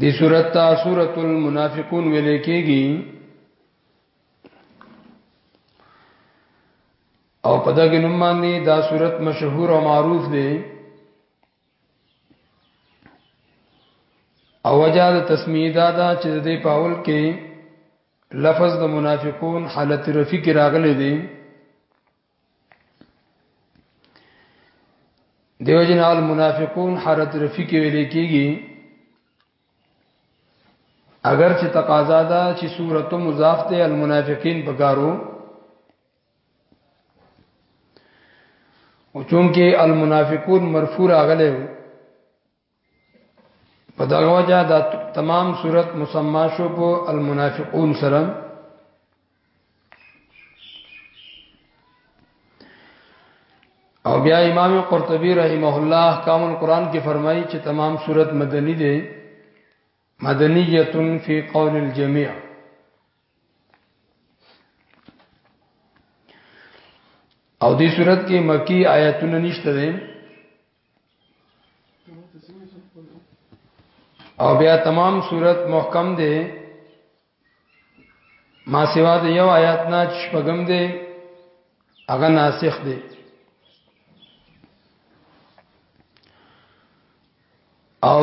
دی صورت تا صورت المنافقون ویلې کېږي او په دغه نوم باندې دا صورت مشهور او معروف دی او وجه د تسمیه دا دا چې د پاول کې لفظ د منافقون حالت رفیق راغلي دي دیو جن المنافقون حرت رفی کې ویل کېږي اگر چې تقاضا ده چې سورته مضاف ته المنافقین پکارو او چونکه المنافقون مرفوع راغله په دغه وجه دا تمام صورت مسما شو په المنافقون سره او بیا امام قرطبی رحمه الله احکام القرآن کې فرمایي چې تمام صورت مدنی دی مدنیتن فی قول الجميع او دې صورت کې مکی آیاتونه نشته دي او بیا تمام صورت محکم دی ما سوا د یو آیات نه شپږم دی هغه ناسخ دی او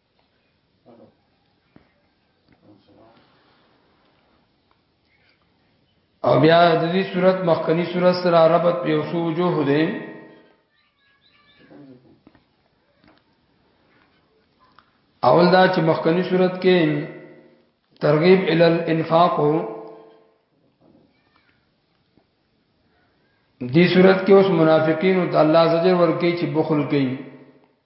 او بیا د دې صورت مخکنی صورت سره ربط په یو سو جو هده اول دا چې مخکنی صورت کې ترغیب ال الانفاق هو دې صورت کې اوس منافقین او د الله زجر ورکی چې بخل کوي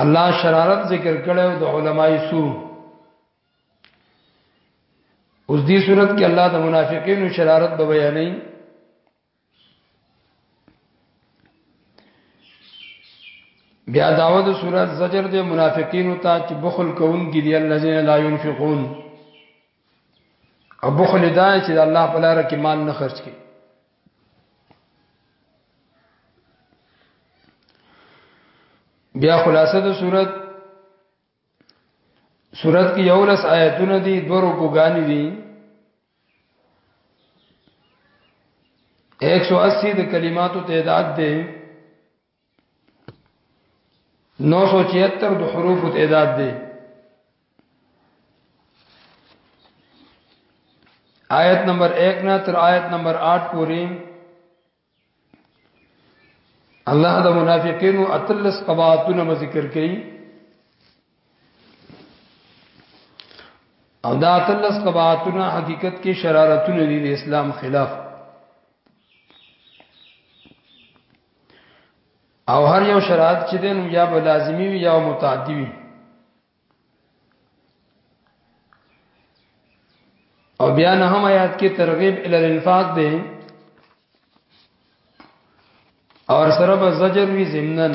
الله شرارت ذکر کړو د علماي سو اوس دې صورت کې الله د منافقینو شرارت به بیانې بیا داود صورت زجر د منافقینو ته چې بخل کوون کې دی الذين لا ينفقون او بخل دا چې الله په لار کې مال نه خرج کړي بیا خلاصه د صورت صورت کې یو لس آیتونه دي دوه رکوګانی دي 180 د کلماتو تعداد دی 976 د حروف تعداد دی آیت نمبر 1 نه تر آیت نمبر 8 پورې الله د منافقینو اتلس قباحتونه ذکر کړي او دا تلس قباعتونه حقیقت کې شرارتونه دي د اسلام خلاف او هر یو شرارت چې دین یا به لازمی وي یا متعدی وي او بیا نه هم آیات کې ترغیب ال الانفاق ده اور سره به زجر وی زمنن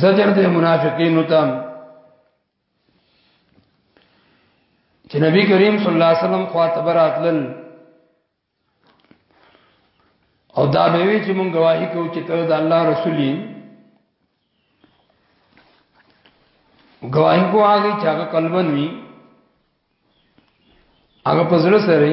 زجر د منافقینو ته چې نبی کریم صلی الله علیه وسلم خاطب راتلل او دا به وی چې مونږ گواہی کوو چې ته د الله رسول یې گواہی کو هغه چې هغه قلبن وی هغه پزړه سره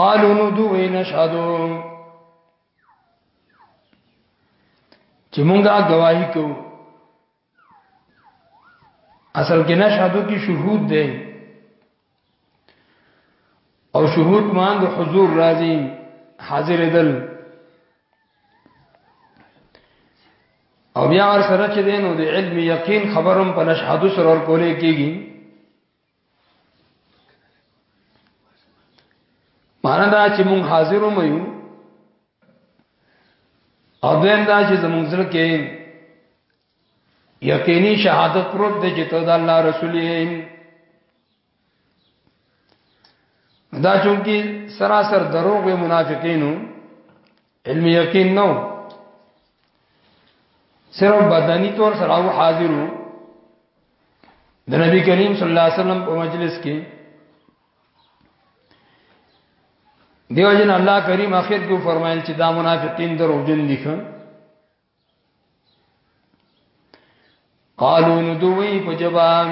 قالو نو دوی نشهدو چې مونږه گواہی کوو اصل کې نشهدو کې شهود دی او شهود مان د حضور راځي حاضر دل او بیا ور سره چې دینو د علم یقین خبرم په نشهدو سره ور کولې کېږي معنا دا چې مونږ حاضرو مې یو او دویم دا چې زمونږ سره کې یقیني شهادت پروت دی چې ته د الله رسول یې دا چونکی سراسر دروغ وي منافقینو علم یقین نو صرف بدنی طور سره او حاضرو د نبی کریم صلی الله علیه وسلم په مجلس کې دیو جن الله کریم اخر کو فرمایل چې دا منافقین درو جن دي خان قالو ندوی په جواب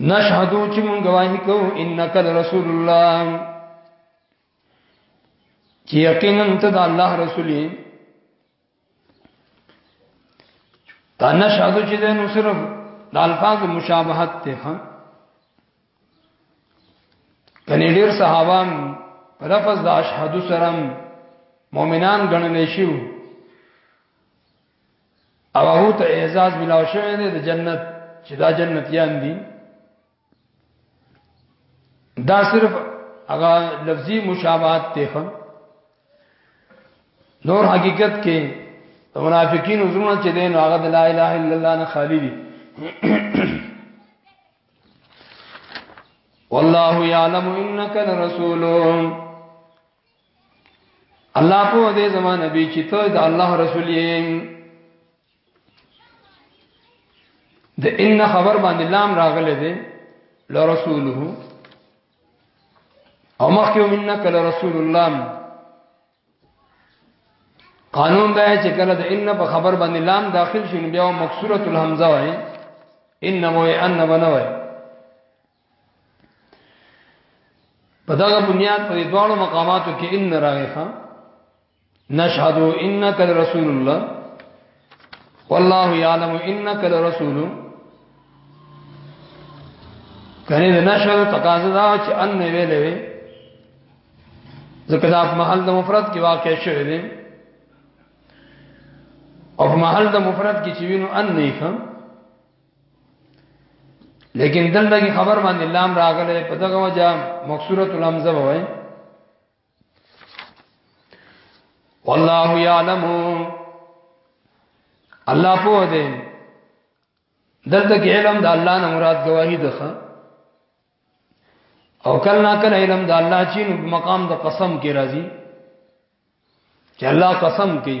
نشهدو چې مونږ گواہی کوو انک رسول الله چې یقینا ته د الله رسول یې دا نشهدو چې نو صرف د الفاظ مشابهت ته ها کني ډیر صحابان په لفظ د اشهدو سره مؤمنان ګڼل شي او هغه ته اعزاز ملاو شوی دی د جنت چې دا جنتیان دي دا صرف هغه لفظي مشابهت ته خو نور حقیقت کې منافقین زونه چې دین هغه د لا اله الا الله نه خالی دي والله يعلم انك لرسول الله په دې زمانه نبی چې ته د الله رسول یې د ان خبر باندې لام راغله دې لرسوله او مخکې منک لرسول الله قانون دا چې کله د ان په خبر باندې لام داخل شي نو بیا مکسوره الهمزه وای ان وای ان بنوي په دغه بنیاد په دواړو مقاماتو کې ان راغفا نشهد انک رسول الله والله يعلم انک رسول کنه د نشهد تقاضا دا چې ان ویلې وي ځکه دا په محل د مفرد کې واقع شوی دی او په محل د مفرد کې چې وینو ان نه لیکن دلته کی خبر باندې لام راغله په دغه وجه مکسوره الهمزه وای والله یعلم الله په دې دلته کې علم د الله نه مراد گواہی ده او کله کله علم د الله چې مقام د قسم کې راځي چې الله قسم کوي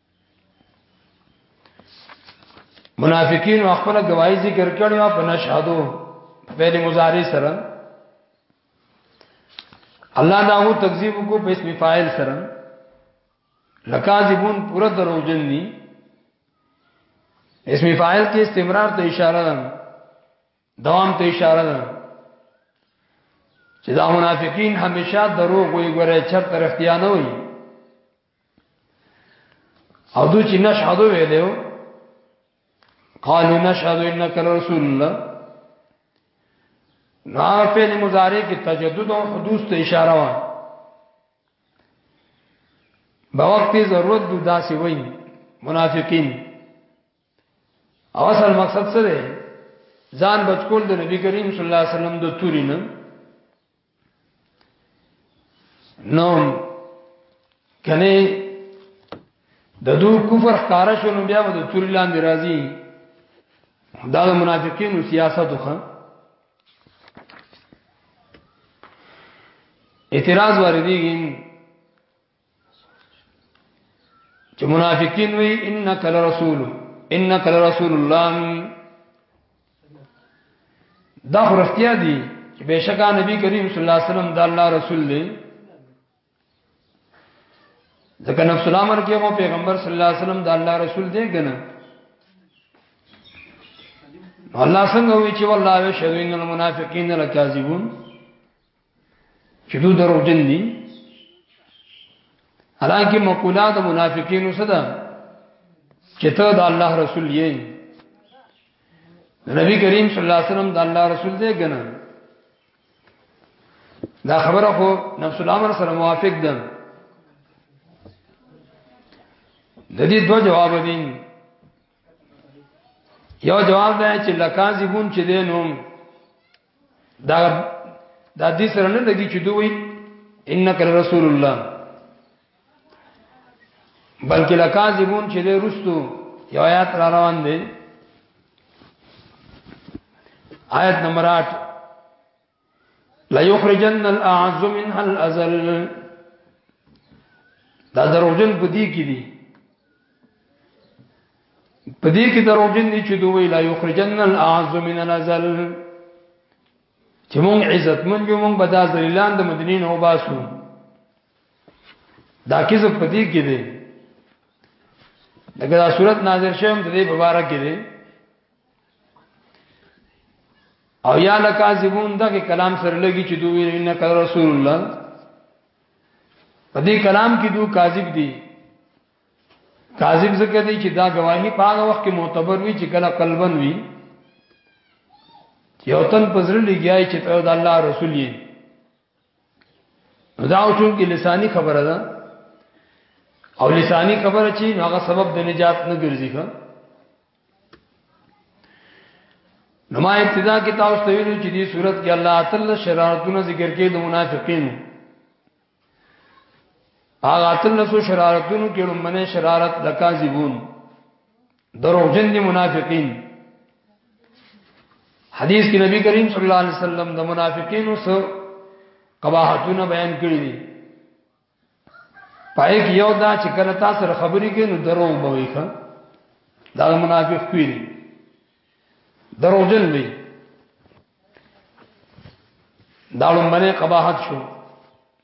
منافقین خپل گواہی ذکر کړي او په نشهادو په فعل مضارع سره الله دا هو تکذیب کو په اسم فاعل سره لکاذبون پورا دروغجن دي اسم فاعل کې استمرار ته اشاره ده دوام ته اشاره ده چې دا منافقین همیشه دروغ وي ګره چرته اختیار نه وي او دوی چې نشهدو ویلو قالو نشهدو انک رسول الله نافل مضارع کې تجدد او حدوث ته اشاره و په وخت ضرورت د داسې وای منافقین او اصل مقصد څه دی ځان بچکول د نبی کریم صلی الله علیه وسلم د توري نه نو کنه د دو کفر ښکارا شو نو بیا به د تور لاندې راځي دا د منافقینو سیاست خو اعتراض واردېږي چې منافقین وی انک لرسول انک لرسول الله دا خرفتیا دي چې بشکا نبی کریم صلی الله علیه وسلم د الله رسول دی ځکه نفس الامر کې مو پیغمبر صلی الله علیه وسلم د الله رسول دی کنه الله څنګه وی چې والله یشهدون المنافقین لکاذبون چې دوی دروغجن دي حالانکه مقوله د منافقینو صدا چې ته د الله رسول یې نبی کریم صلی الله علیه وسلم د الله رسول دی ګنه دا خبره خو نفس الامر سره موافق ده د دې دوه جواب دي یو جواب ده چې لکاذبون چې دینوم دا دا دې سره نه لګي چې دوی انک رسول الله بلکې لکاذبون چې دې رستو یو آیات را روان دي آیت نمبر 8 لا یخرجن الاعز منها الازل دا دروغجن پدی کې دي پدی کې دروغجن دي چې دوی لا یخرجن الاعز من الازل چې مونږ عزت مونږ یو مونږ بدا ذلیلان د مدینین او باسو دا کیسه پدی کې دي دغه صورت نازل شوم د دې مبارک کې دي او یا لکاذبون دغه کلام سره لګي چې دوی ان کر رسول الله په دې کلام کې دوی کاذب دي کاذب ذکر دي چې دا گواهی په هغه وخت کې معتبر وي چې کله قلبن وي یو تن پزړه لګیای چې ته د الله رسول یې دا او چون کې لسانی خبره ده او لسانی خبره چې هغه سبب د نجات نه ګرځي ښه نو ما ابتدا کې تاسو ته ویلو چې دې صورت کې الله تعالی شرارتونه ذکر کړي د منافقینو هغه تعالی سو شرارتونو کې لمنه شرارت د کاذبون دروغجن دي منافقین حدیث کې نبی کریم صلی الله علیه وسلم د منافقینو سره قباحتونه بیان کړی دي پای کې یو دا چې کله تاسو سره خبرې کوي نو درو بوي ښه دا منافق کوي دروغجن وي دا لومبنه قباحت شو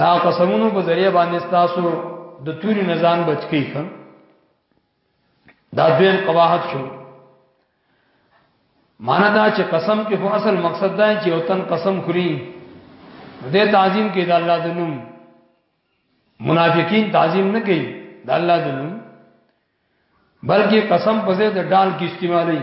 دا قسمونو په ذریعہ باندې تاسو د توري نزان بچ کی خان دا دویم قواحت شو معنا دا چې قسم کې خو اصل مقصد دا چې او تن قسم خوري دې تعظیم کې د الله د نوم منافقین تعظیم نه کوي د الله د نوم بلکې قسم په ځای د ډال کې استعمالي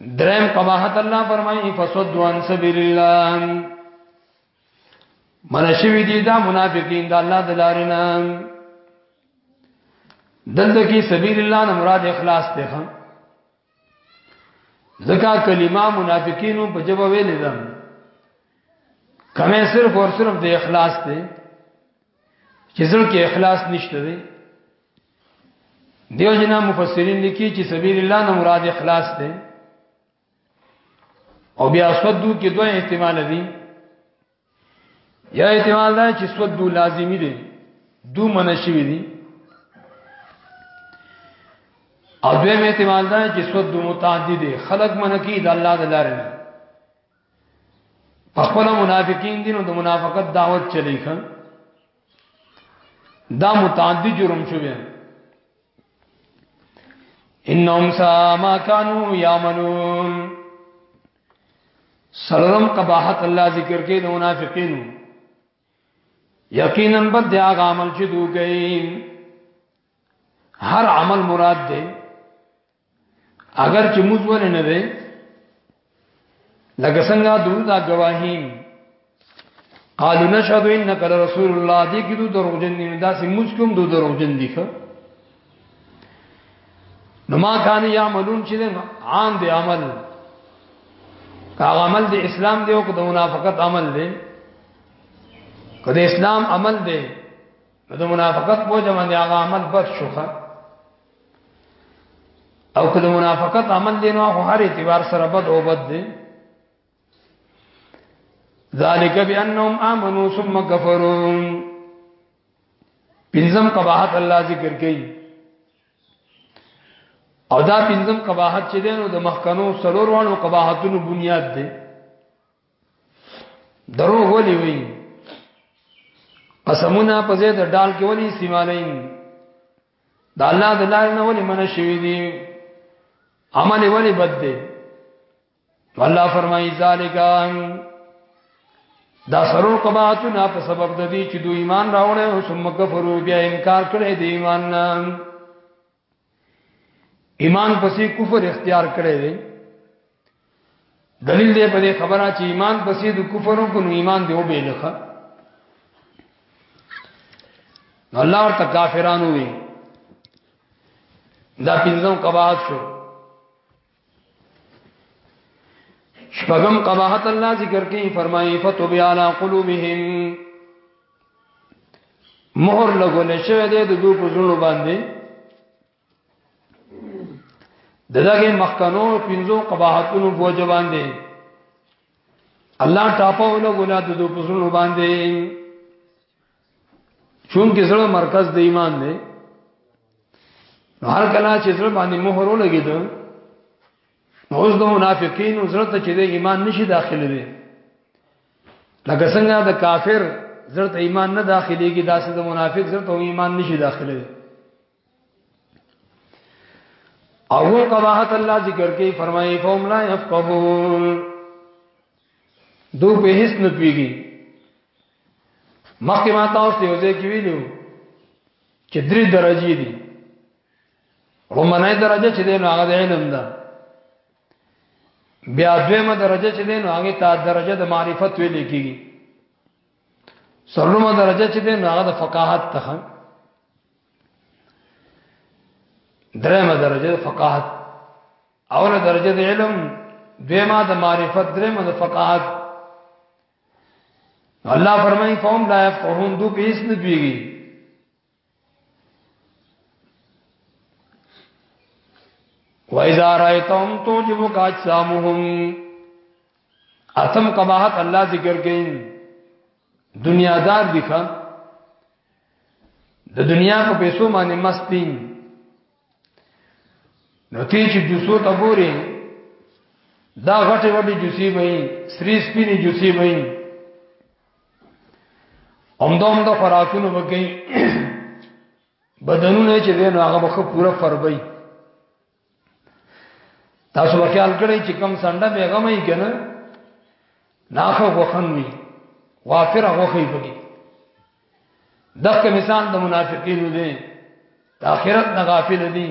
درم قباحت الله فرمایي فسد عن سبیل الله منشوی دي دا منافقین دا الله دلارینا دلته کې سبیل الله نه مراد اخلاص ته خان ځکه کلمه منافقینو په جواب ویلې ده کمه صرف اور صرف د اخلاص ته چې ځل کې اخلاص نشته دی دیو جنا مفسرین لیکي چې سبیل الله نه مراد اخلاص ده او بیا سودو کې دوه احتمال دي یا احتمال ده چې سودو لازمی دي دو منشوي دي او دویم احتمال ده چې سودو متعدد دي خلق منکی د الله د لارې نه په خپل منافقین دینو د منافقت دعوت چلی خان دا متعدی جرم شوی انهم سا ما كانوا يعملون سرم قباحت الله ذکر کې د منافقینو یقینا بد دی هغه عمل چې دوی کوي هر عمل مراد دی اگر چې موږ ولې نه وي لکه څنګه دوی دا گواهیم قالو نشهد انک لرسول الله دې کې دوی دروغجن دي دا سي موږ کوم دوی دروغجن دي ښه نو ما کان یعملون چې عام دي عمل کا عمل دي اسلام دی او کو د منافقت عمل دی کله اسلام عمل دی نو د منافقت په جمع دی هغه عمل بد شوخه او کله منافقت عمل دی نو هر اعتبار سره بد او بد دی ذالک بانهم امنوا ثم كفروا پنځم قباحت الله ذکر کوي او دا پنځم قباحت چې دینو د مخکنو سلور وانو قباحتونو بنیاد دی درو ولی وی قسمونه په زید ډال کې ولی استعمالین دا الله د لارې نه ولې منع شوی دی عمل ولې بد دی الله فرمایي ذالک دا سرور قباعتنا په سبب د دې چې دوی ایمان راوړل او ثم کفرو بیا انکار کړي د ایمان نه ایمان پسې کفر اختیار کړي دي دلیل دی په دې خبره چې ایمان پسې د کفر او کنو ایمان دی او بیلخه الله ورته کافرانو وی دا پنځم قباحت شو شپغم قباحت الله ذکر کوي فرمایي فتوب علی قلوبهم مہر لګول شوی دی د دوی په زړه باندې دغه مخکنو پنځو قباحتونو په وجه باندې الله ټاپه ولا ګنا د دو پسونو باندې چون کې زړه مرکز د ایمان دی هر کله چې زړه باندې مهر ولګید نو اوس د منافقین زړه ته چې د ایمان نشي داخله دی لکه څنګه د کافر زړه ته ایمان نه داخليږي داسې د منافق زړه ته ایمان نشي داخله دی او هو قباحت الله ذکر کوي فرمایي فهم لا يفقهون دو به هیڅ نه پیږي مخکې ما تاسو ته وځي کې ویلو چې درې درجې دي رومنه درجه چې دین هغه علم ده بیا دویمه درجه چې دین هغه ته درجه د معرفت ویل کېږي سرلومه درجه چې ده هغه د فقاهت ته درېمه درجه د فقاهت اوله درجه د علم دیمه د معرفت درېمه د فقاهت الله فرمایي فهم لا يفقهون دو په هیڅ نه پیږي وَإِذَا رَأَيْتَهُمْ تُعْجِبُكَ أَجْسَامُهُمْ اتم قباحت الله ذکر کین دنیا دار دي ښا د دنیا په پیسو باندې مستین نو تی چې جوسو ته ګوري دا غټه وړي جوسی به سری سپینی جوسی به همدوم د خوراکونو وکي بدنونه چې دین هغه مخ پورا فربای تاسو به خیال کړئ چې کم سنده به غمې کنه ناخه وخنوي وافر غوخي بګي دغه مثال د منافقینو دی د آخرت نه غافل دي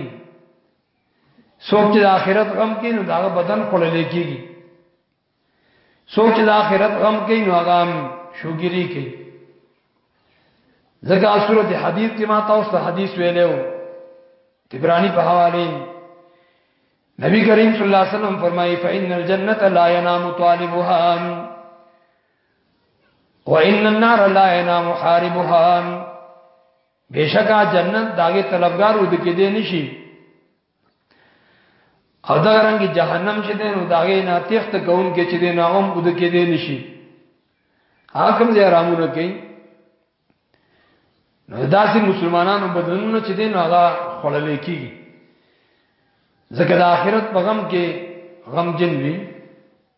څوک چې د آخرت غم کوي نو دا بدن خړل کېږي څوک چې د آخرت غم کوي نو هغه شوګيري کوي ځکه سورۃ حدید کې ما تاسو ته حدیث ویلو تبرانی په حواله نبی کریم صلی الله علیه وسلم فرمایي فإن الجنة لا ينام طالبها وان النار لا ينام حاربها بشکا جنت داګه طلبګار ود کې دي نشي او دا رنګ جهنم چې دین او داګه نه تخت کون کې چې دین هم ود کې دي نشي حاکم دې آرامونه کوي نو داسې مسلمانانو بدنونه چې دین هغه خړل کېږي ځکه د آخرت په غم کې غم جن وي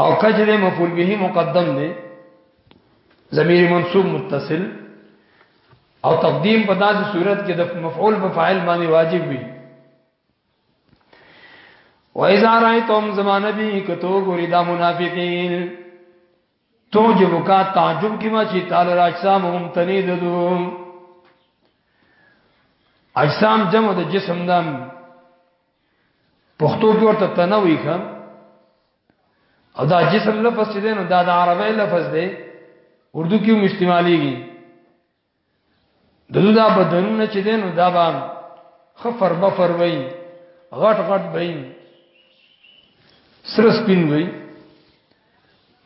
او کجره مفعول به مقدم دی ضمیر منصوب متصل او تقدیم په داسې صورت کې د مفعول په فاعل باندې واجب وي و اذا رايتم زمان نبی کتو ګوري دا منافقین تو جب کا تعجب کی ما چی تعالی راجسام هم تنید دو اجسام جمع د جسم دم پښتو کې ورته تنوي ښه او دا جسم لفظ چې دی نو دا د عربی لفظ دی اردو کې هم استعماليږي دغه دا بدنونه چې دی نو دا به خفر بفر وای غټ غټ وای سر سپین وای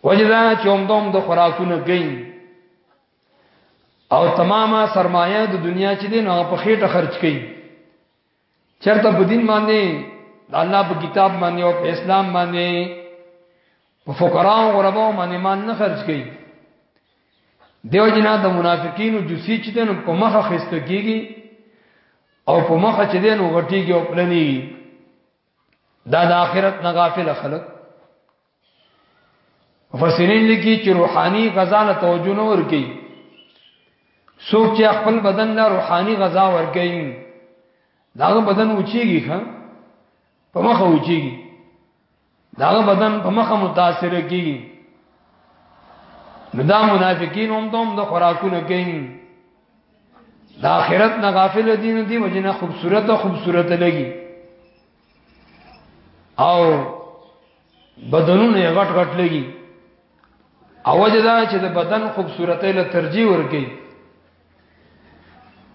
وجدا چې هم دوم د خوراکونه گئی او تمامه سرمایه د دنیا چې دی نو په خېټه خرج کړي چرته په دین باندې د الله په کتاب باندې او په اسلام باندې په فقرا او غربا باندې مان نه خرج کړي دیو جنا د منافقینو جوسی چې دنو په مخه خسته کیږي او په مخه چې دنو غټیږي او پلنیږي دا د آخرت نه غافل خلک مفسرین لیکي چې روحاني غذا له توجه نه ورګي څوک چې خپل بدن له روحاني غذا ورګي داغه بدن وچیږي ښا په مخه وچیږي داغه بدن په مخه متاثر کیږي نو دا منافقین هم دوم د خوراکونه کوي د آخرت نه غافل دي نه دي وجنه خوبصورت خوبصورت لګي او بدنونه غټ غټ لګي اوج دا چې د بدن خوبصورتۍ له ترجیح ورکي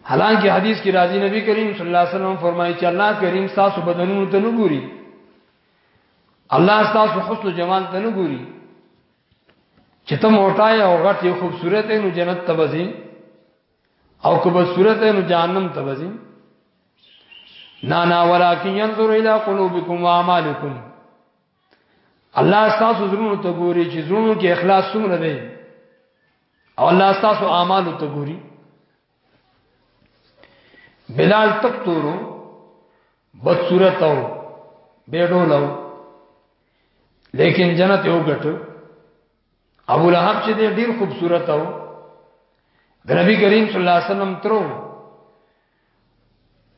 حالانکه حدیث کې راځي نبی کریم صلی الله علیه وسلم فرمایي چې الله کریم تاسو بدنونو ته نه ګوري الله تاسو حسن جمال ته نه ګوري چې ته موټای او غټ یو خوبصورت نو جنت ته وځي او کبه صورت نو جهنم ته وځي نا نا ولکن ينظر الى قلوبكم واعمالكم الله تاسو زړونو ته ګوري چې زړونو کې اخلاص څومره دی او الله تاسو اعمالو ته ګوري بلال تک تورو بد صورت او بیډو لو لیکن جنت یو ګټو ابو لهب چې ډیر خوبصورت و د نبی کریم صلی الله علیه وسلم ترو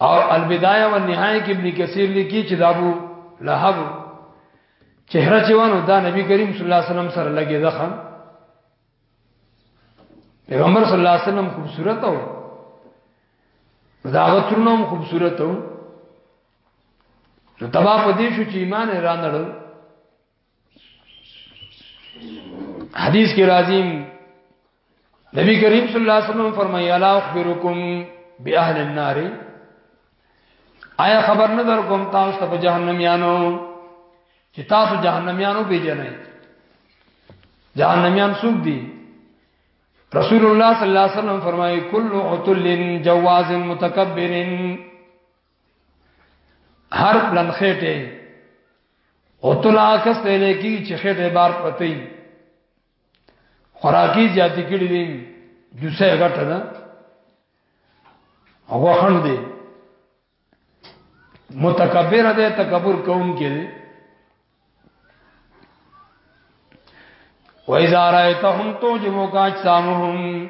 او البدایه والنهایه کې ابن کثیر لیکي چې دا ابو لهب چهره چې وانه دا نبی کریم صلی الله علیه وسلم سره لګي ځخه پیغمبر صلی الله علیه وسلم خوبصورت و دا غترونه هم خوبصورت و نو تبا په دې شو چې ایمان را نړو حدیث کې راځي نبی کریم صلی الله علیه وسلم فرمایي الا اخبرکم باهل النار آیا خبر نه در کوم تاسو ته جهنميانو چې تاسو جهنميانو پیژنئ جهنميان څوک دي رسول الله صلی الله علیه وسلم فرمایي کل عتل جواز متکبر هر پلان خېټه او تلا کس ته لکی چې خېټه بار پتی خوراکي زیاتې کړې دي دوسه غټه ده او وخند دي متکبر ده تکبر کوم کې دي وَإِذَا رَأَيْتَهُمْ تُعْجِبُكَ أَجْسَامُهُمْ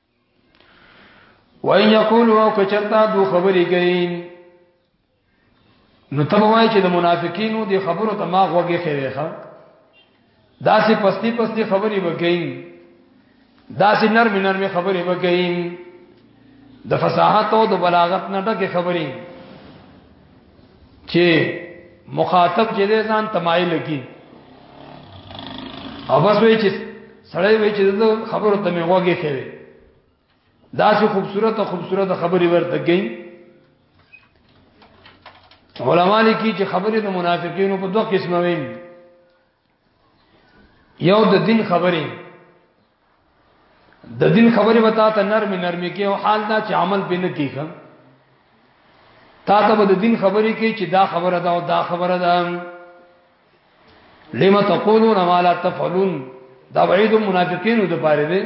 وای یقول او کچرتا دو خبرې کوي نو تب وای چې د منافقینو دی خبرو ته ما غوږی خېره ښا داسې پستی پستی خبرې وکړي داسې نرم نرم خبرې وکړي د فصاحت او د بلاغت نه ډکه خبرې چې مخاطب چې ځان تمایل کی او بس وی چې سړی وی چې خبرو ته مې وګه کړي دا چې خوبصورت او خوبصورت خبرې ورته گئی علماء لیکي چې خبرې د منافقینو په دوه قسمه وین یو د دین خبرې د دین خبرې وتا ته نرم نرم کې او حال دا چې عمل به نه کیږي تا ته د دین خبرې کې چې دا خبره ده او دا خبره ده لما تقولون ما لا تفعلون دا وعید منافقین د پاره دی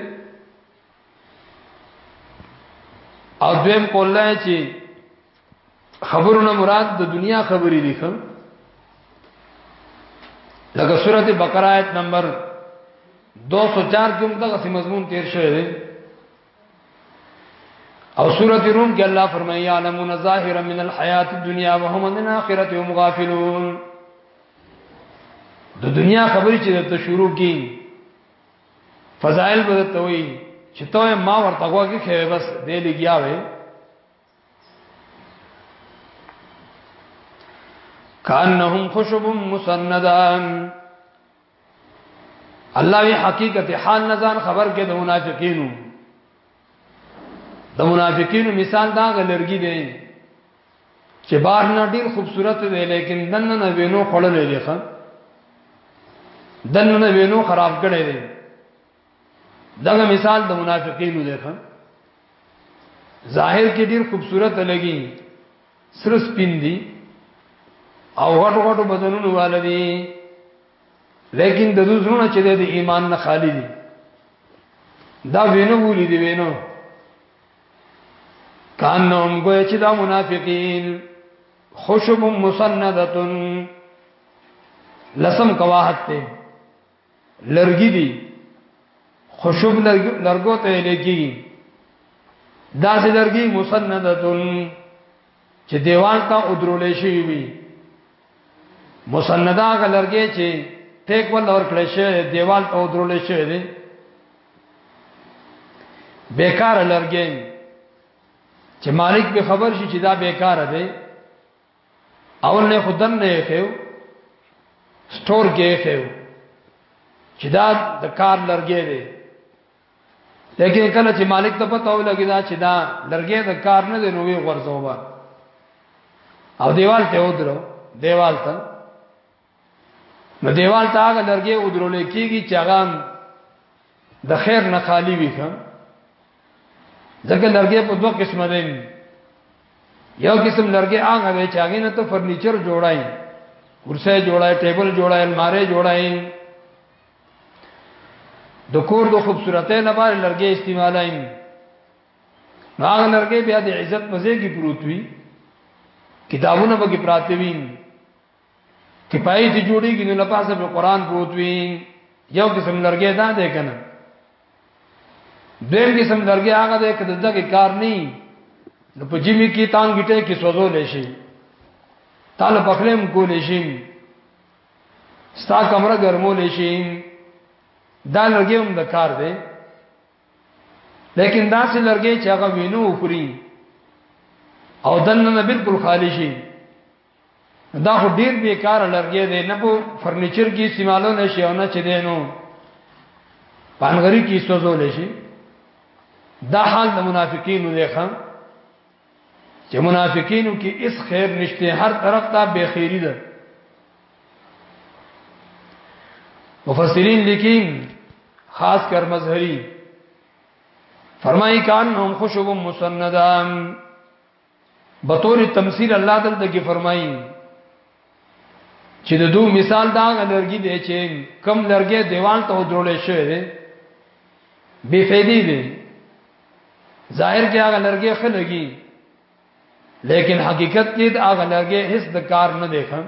او دویم کولای چې خبرونه مراد د دنیا خبرې دي کوم لکه سورته بقره آیت نمبر 204 کې موږ دغه مضمون تیر شوی دی او سورته روم کې الله فرمایي علمون ظاهرا من الحیات الدنیا وهم من الاخرته هم غافلون د دنیا خبرې چې د شروع کې فضائل بدته وي چې ته ما ورته غوږی خې بس دې لګیا وې کانهم خشب مسندان الله وی حقیقت حال نزان خبر کې د منافقینو د منافقینو مثال دا غلرګي دی چې بار نه ډیر خوبصورت دی لیکن دنه نه وینو خړلې دی ښا دنه نه وینو خراب کړي دی دغه مثال د منافقینو دی ښا ظاهر کې ډیر خوبصورت لګي سر سپین دي او غټ غټ بدنونو والدي لیکن د دوی زړه چې د ایمان نه خالی دي دا وینو ولې دی وینو کان نوم ګویا چې دا منافقین خوشب مسندتن لسم کواحت ته لرګي دي خشوب لرګو ته لګي دا سي لرګي مسندتون چې دیوال ته ودرول شي وي مسندا غلرګي چې ټیک ول اور کړی شي دیوال ته ودرول شي دي بیکار لرګي چې مالک به خبر شي چې دا بیکار دی اول نه خدن نه خېو سٹور کې خېو چې دا د کار لرګې دی لیکن کله چې مالک ته پته ولګی دا چې دا لرګې د کار نه دی نو وی غرزوبا او دیوال ته ودرو دیوال ته نو دیوال ته هغه لرګي ودرول کیږي چې هغه د خیر نه خالی وي کوم ځکه لرګي په دوه قسمه دي یو قسم لرګي هغه وي چې هغه نه ته فرنیچر جوړای کرسي جوړای ټیبل جوړای الماری جوړای د کور د خوبصورتۍ لپاره لرګي استعمالایم نو هغه لرګي بیا د عزت مزه کې پروت وي کتابونه به کې پراته وي چې پای ته جوړیږي نو لپاسه به قران پروت وي یو قسم لرګي دا دی کنه دیم قسم لرګي هغه دی کده دغه کار نه نو په جمی کې تان ګټه کې سوزو لشي تاله پخلم کول شي ستا کمره ګرمول شي دا لرګي هم د کار دی لیکن دا سه لرګي چې هغه وینو خوري او دنه بالکل خالی شي دا خو ډیر بیکار لرګی دی نه په فرنیچر کې استعمالو نشي او نه چې دینو پانګری کې سوزول شي دا حال د منافقینو دی خان چې منافقینو کې اس خیر نشته هر طرف ته به خیری ده مفسرین لیکین خاص کر مظهری فرمایي کان هم خوشبو مسندان بطور تمثيل الله دلته کې فرمایي چې د دوه مثال دا لرګي دی چې کم لرګي دیوال ته جوړې شوی دی بے فیدی دی ظاهر کې هغه لرګي خلګي لیکن حقیقت کې دا هغه لرګي هیڅ د کار نه دی خان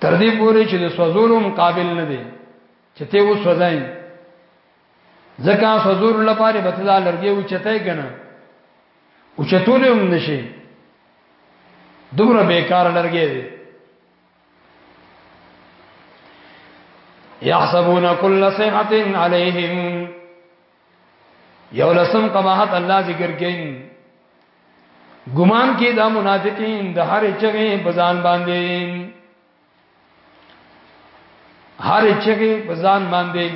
تر دې پورې چې د سوزولو مقابل نه دی چې ته اوس وځای ځکه حضور لپاره به تدا لرګي او چته کنه او چتول هم نشي دومره بیکار لرګي دي يحسبون كل صيحه عليهم یو لسم قباحت الله ذکر کین ګمان کې دا منافقین د هر چغې بزان باندې هر چګه په ځان باندې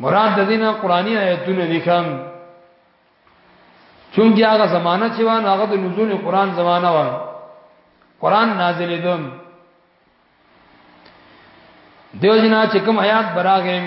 مراد د دینه قرآنی آیتونه دي کوم چونکی هغه زمانہ چې وانه هغه د نزول قرآن زمانہ و قرآن نازل دم دیو جنا چې کوم آیات براغم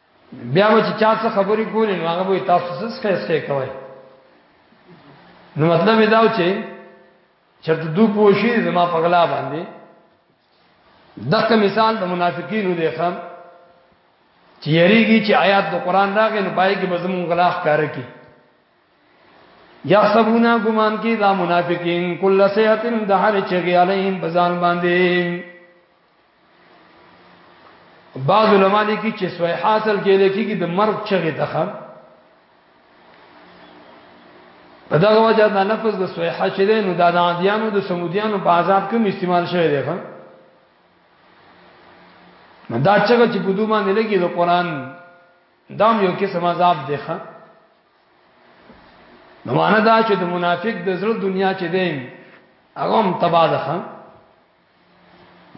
بیا به چې چا څه خبرې کولې نو هغه به تاسو څه ښه ښه کوي نو مطلب دا و چې چرته دو پوشي زما پغلا باندې دغه مثال د منافقینو دی خام چې یریږي چې آیات د قران راغې نو پای کې بزم غلاخ کار کوي یحسبونا ګمان کې دا منافقین کله سیاتن د هر چغی علیهم بزان باندې بعض علما لیکي چې سوی حاصل کې لیکي کې د مرګ چغې ته خان په دغه وجه دا لفظ د سوی حاصل دی نو دا د عادیانو د سمودیانو په عذاب کې استعمال شوی دی خان نو دا چغه چې بدو باندې لګي د قران دام یو کې سم عذاب دی خان نو معنا دا چې د منافق د زړه دنیا چې دی هغه هم تباہ ده خان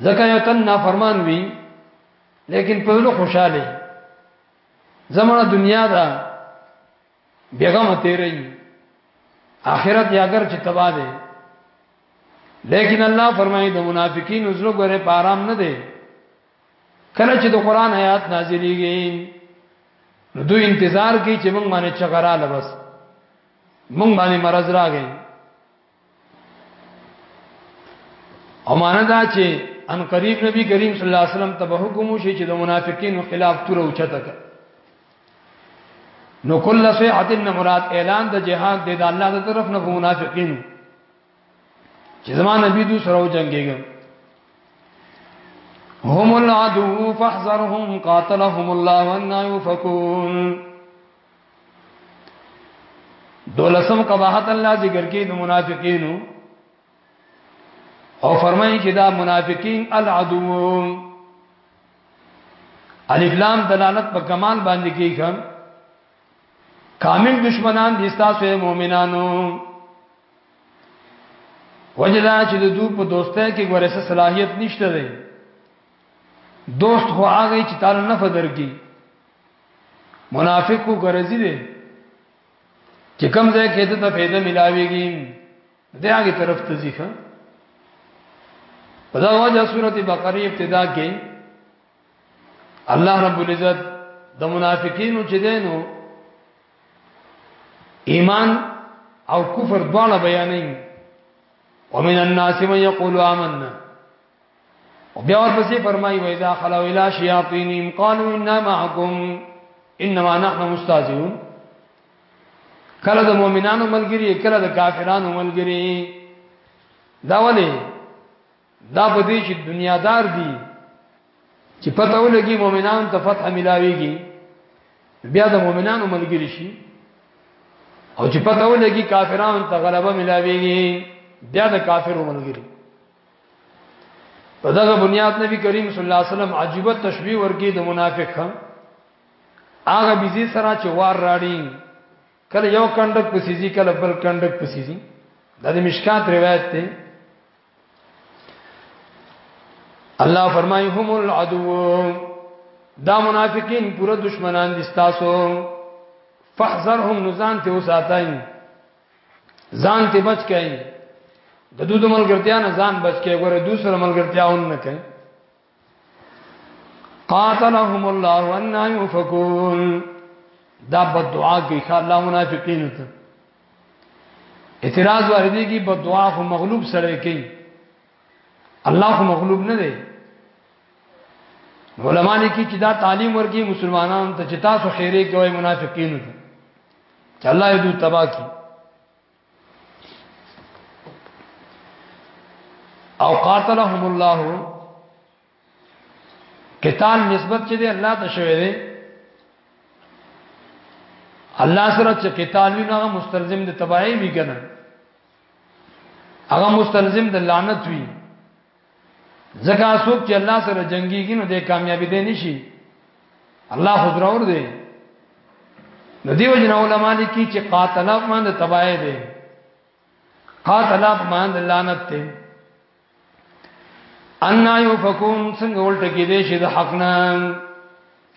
ځکه یو تن نافرمان وي لیکن په لو خوشاله زمونه دنیا دا بیغم تیرې آخرت یا اگر چې تبا ده لیکن الله فرمایي د منافقین وزرو غره په آرام نه دي کله چې د قران آیات نازلېږي نو دوی انتظار کوي چې موږ باندې چغرا لبس موږ باندې مرز راغی او معنا دا چې ان قریب نبی کریم صلی الله علیه وسلم ته حکم وشي چې د منافقینو خلاف تور او چته کړ نو کله سه عتن مراد اعلان د جهاد د الله د طرف نه منافقینو چې زمان نبی دو سره جنگيږي هم العدو فاحذرهم قاتلهم الله وان يفكون دولسم قباحت الله ذکر کې د منافقینو او فرمایي چې دا منافقین العدوون الف لام دلالت په کمال باندې کوي کوم کامل دشمنان دي تاسو مؤمنانو وجدا چې د دوی په دوستۍ کې ګوره څه صلاحيت نشته دی دوست خو هغه چې تعالی نه فدر کی منافق کو ګرځي دي چې کوم ځای کې ته فائدہ ملاويږي د هغه طرف ته ځيخه په دا وجه سورته بقره ابتدا کې الله رب العزت د منافقینو چې دینو ایمان او کفر دواړه بیانې ومن الناس من یقول آمنا او بیا ورپسې فرمایي وای دا خلو الا شیاطینهم قالوا انا معکم انما نحن مستهزئون کله د مؤمنانو ملګری کله د کافرانو ملګری دا ولې دا په دې چې دنیا دار دي چې پته ولګي مؤمنان ته فتح ملاويږي بیا د مؤمنانو ملګری شي او چې پته ولګي کافرانو ته غلبه ملاويږي بیا د کافرو ملګری په دغه بنیاد نبی کریم صلی الله علیه وسلم عجیب تشبیه ورکی د منافق هم هغه بيزي سره چې وار راړي کله یو کندک پسیزي کله بل کندک پسیزي دا د مشکات روایت دی الله فرمایي هم العدو دا منافقین پورا دشمنان دي تاسو فاحذرهم نزان ته وساتای ځان ته بچ کړئ د دوی د ملګرتیا نه ځان بچ کړئ ګوره دوی سره ملګرتیا ون نه کړئ قاتلهم الله ان يفكون دا بد دعا کوي خا الله منافقین ته اعتراض واردی کی بد دعا خو مغلوب سره کوي الله خو مغلوب نه دی علماء لیکي چې دا تعلیم ورکی مسلمانانو ته چې تاسو خیره کوي منافقین ته چې الله یې دوی تبا کی او قاتلهم الله قتال نسبت چې دی الله ته شوی دی الله سره چې قتال وی نه مستلزم د تباہی وی کنه هغه مستلزم د لعنت وی ځکه څوک چې الله سره جنگيږي نو د کامیابی دی نشي الله خود راور دی نو دیو جن علماء لیکي چې قاتل مان تباہ دی قاتل مان لعنت دی ان یو فکون څنګه ولټ کې دی شي د حق نه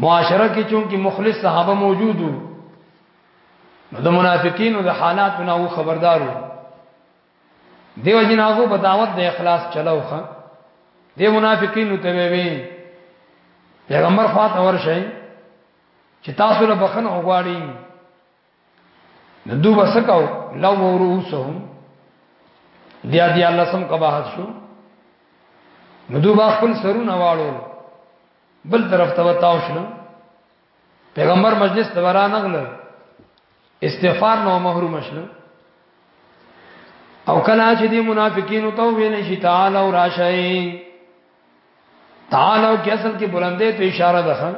معاشره کې چونکی مخلص صحابه موجود وو نو د منافقینو د حالات نه وو خبردارو دیو جنازو په دعوت د اخلاص چلوخه دی منافقینو ته وی پیغمبر فاطمه ورشي چې تاسو له بخنه وغواړي نو دوی وسکاو لو ورؤسهم دیا دیا لسم قباحت شو نو دوی با خپل سرونه واړو بل طرف ته وتاو شو پیغمبر مجلس ته ورانه غل استغفار نو محروم شل او کله چې دی منافقین تو ویل شي تعالی او راشي تعالو کې اصل کې بلندې ته اشاره ده خان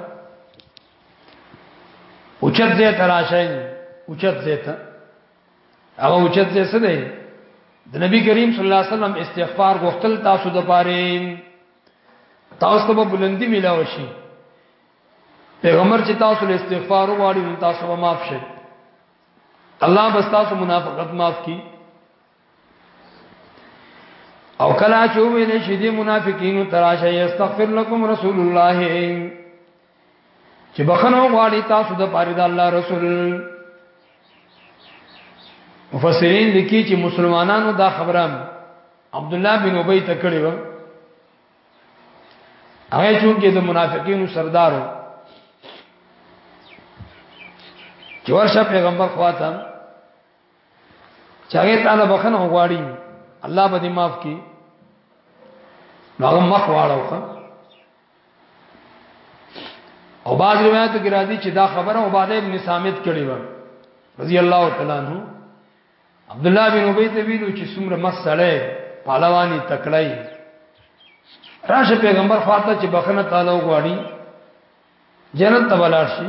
اوچت زه تراشای اوچت زه ته هغه اوچت زه څه دی د نبی کریم صلی الله علیه وسلم استغفار غوښتل تاسو د پاره تاسو ته بلندی ملاوي شي پیغمبر چې تاسو له استغفار وغواړي تاسو به معاف شي الله بس تاسو منافقت معاف کړي او کلا چې ویل شي دي منافقین تراشه یستغفر لكم رسول الله چې بخنو غواړي تاسو د پاره د الله رسول مفسرین لیکي چې مسلمانانو دا خبره عبد الله بن ابي ته کړې و هغه چې د منافقینو سردارو چې ورشه پیغمبر خواته چې هغه تعالی بخنه غواړي الله به دې معاف کړي نو هغه مخ واړو او بعض روایتو کې راځي چې دا خبره عباده ابن صامت کړي و رضی الله تعالی عنہ عبد الله بن ابي ته ویلو چې څومره مسړې پهلواني تکړای راشه پیغمبر فاطمه چې بخنه تعالی غواړي جنت ته ولاړ شي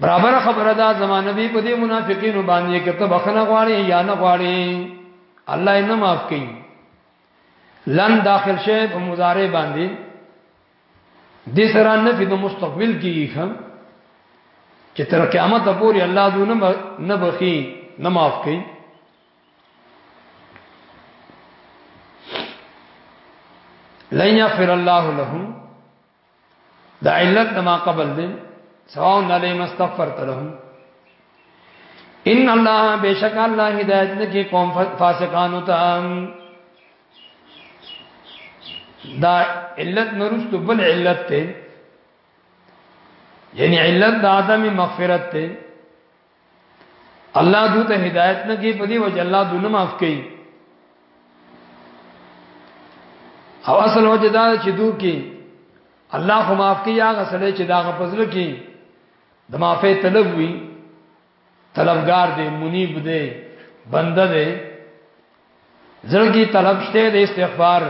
برابر خبره ده زمانه به په دې منافقینو باندې کته بخنه غواړي یا نه غواړي الله یې نه معاف کړي لن داخل شي په مضارع باندې د سره نه په مستقبل کېږي خام چې تر قیامت پورې الله دونه نه بخي نه معاف کړي لن يغفر الله لهم دا علت د ما قبل دی سواء علیهم استغفرت لهم ان الله بشک الله هدایت نکي قوم فاسقانو ته دا علت نرست بل علت ته یعنی علت د عدم مغفرت ته الله دو ته هدایت نه کوي په دې وجه الله دو نه معاف کوي او اصل وجه دا چې دو کې الله خو معاف کوي هغه سره چې دا غفزل کې د معافی طلب وي طلبگار دی منیب دی بنده دی زړه کې طلب شته د استغفار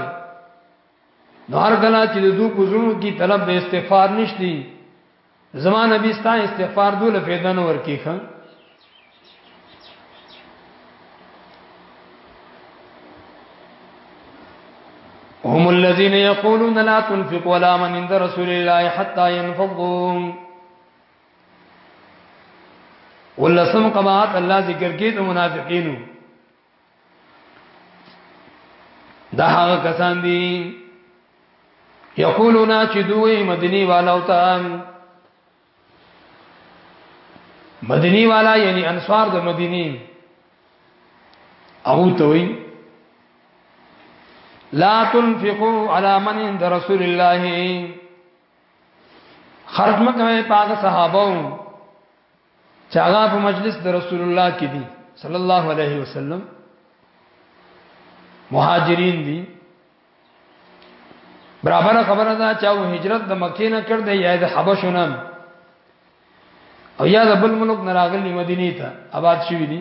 نو هر کله چې د دوی کوزونو کی طلب د استغفار نشتی زما نبی ستا استغفار دوله فایده نه ورکی خان هم الذين يقولون لا تنفق ولا من عند رسول الله حتى ينفضوا ولسم قبات الله ذکر کې د منافقینو دا هغه کسان دي یقولون چې دوی مدني والو ته مدني والا یعنی انصار د مدینه او ته وی لا تنفقوا على من عند رسول الله خرج مکه پاک صحابو چې هغه په مجلس د رسول الله کې دي صلی الله علیه وسلم مهاجرین دي برابر خبره ده چې او هجرت د مکې نه کړ دی یا د حبشو نه او یا د بل ملک نه راغلی مدینه ته آباد شوی دی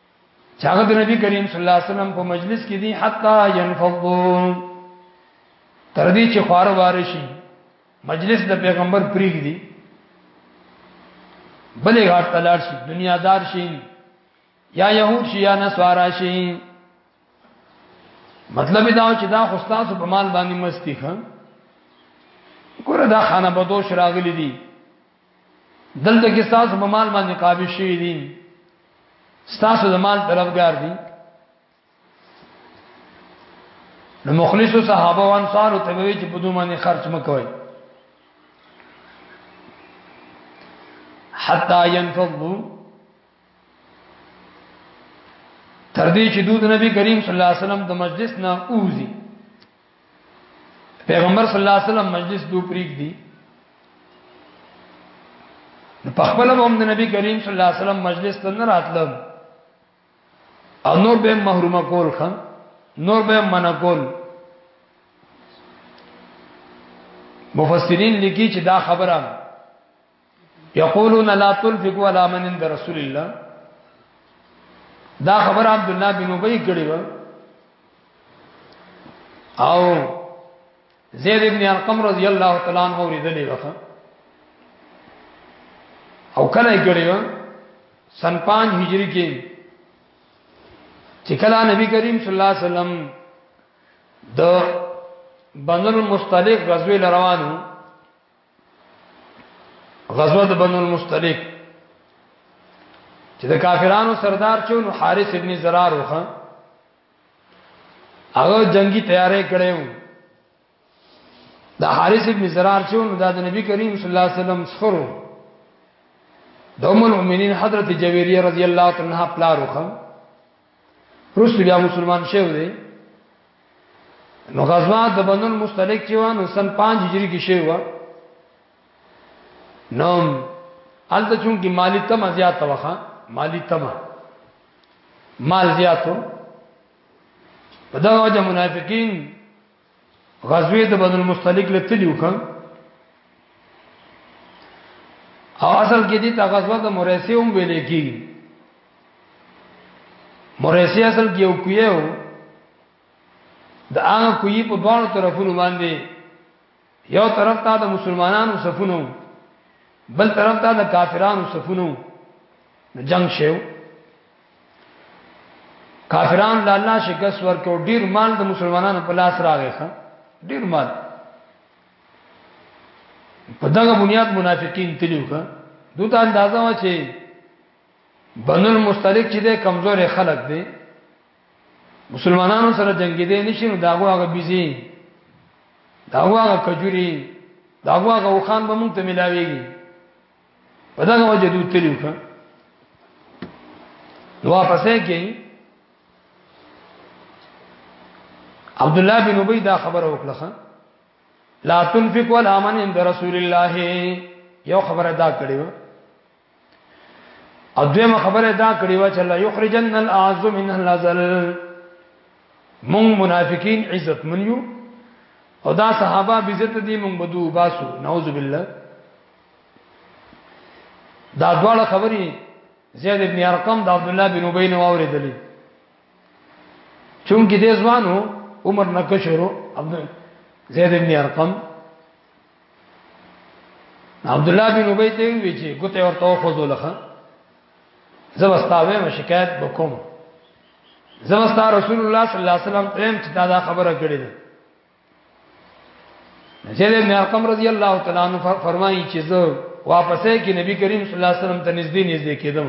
چې هغه د نبی کریم صلی الله علیه وسلم په مجلس کې دي حتا ينفضون تر دې چې خوار وار شي مجلس د پیغمبر پریګ دي بلې غاټ تلار شي دنیا دار شي یا يهود شي یا نصارا شي مطلب دا چې دا خو تاسو په مال باندې مستی خان ګوره دا خانه بدوش راغلي دي دلته کې تاسو په مال باندې قابل شوی دي تاسو د مال طلبګار دي نو مخلص صحابه او انصار ته وی چې په دوه باندې خرج مکوي حتا ينفضوا تر دې چې دود نبی کریم صلی الله علیه وسلم د مجلس نه اوزي پیغمبر صلی الله علیه وسلم مجلس دو پریک دی په خپل هم د نبی کریم صلی الله علیه وسلم مجلس ته نه راتلم او نور به محروم کول خان نور به منع کول مفسرین لیکي چې دا خبره یقولون لا تنفقوا على من عند رسول الله دا خبر عبد الله بن ابي کړي و او زید ابن ارقم رضی الله تعالی عنہ ورېدلې وخه او کله یې کړي و سن 5 هجری کې چې کله نبی کریم صلی الله علیه وسلم د بنر المستلق غزوه لروانو غزوه د بنو المستلق چې د کافرانو سردار چون حارث ابن زرار وخه هغه جنگي تیارې کړې وو د حارث ابن زرار چون د نبی کریم صلی الله علیه وسلم سخرو د ام المؤمنین حضرت جویریه رضی الله تعالی عنها پلار وخه رسول بیا مسلمان شوی دی نو غزوه د بنو المستلق چې وانه سن 5 هجری کې شوی و نو الته چون کې مالی تم زیات وخا مالی تم مال زیاتو په دا وجه منافقین غزوه د بدر مستلق له تلیو کړ او اصل کې دي ته غزوه د مریسی هم ویل کی مریسی اصل کې یو کویو د هغه کوی په باندې طرفونو باندې یو طرف ته د مسلمانانو صفونو بل طرف ته د کافرانو صفونو د جنگ شیو کافران له الله شکست ورکړو ډیر مال د مسلمانانو په لاس راغی ښا ډیر مال په دغه بنیاد منافقین تلیو ښا دوی اندازه و چې بنو المستلق چې ده کمزور خلک دي مسلمانانو سره جنگي دي نشي نو داغه هغه بيزي داغه هغه کجوري داغه هغه وخان به مونږ ته ملاويږي په دا وجه دوی تلو ښه نو واپسې کې عبد الله بن ابي دا خبره وکړه لا تنفق ولا من عند رسول الله یو خبره دا کړی و او دویمه خبره دا کړی و چې لا یخرجن الاعز من الازل مون منافقین عزت منیو او دا صحابه عزت دي مون بدو باسو نعوذ بالله دا دواړه خبرې زید ابن ارقم د عبد الله بن ابي نو اوریدلې چونکی دې ځوانو عمر نه کشرو عبد زید ابن ارقم عبد الله بن ابي ته وی چې ګوته ورته خو ځولخه زبستاوې شکایت وکوم زمستا رسول الله صلی الله علیه وسلم تریم چې دا خبره کړې ده زید ابن ارقم رضی الله تعالی عنہ فرمایي چې زه واپسې کې نبی کریم صلی الله علیه وسلم ته نږدې نږدې کېدم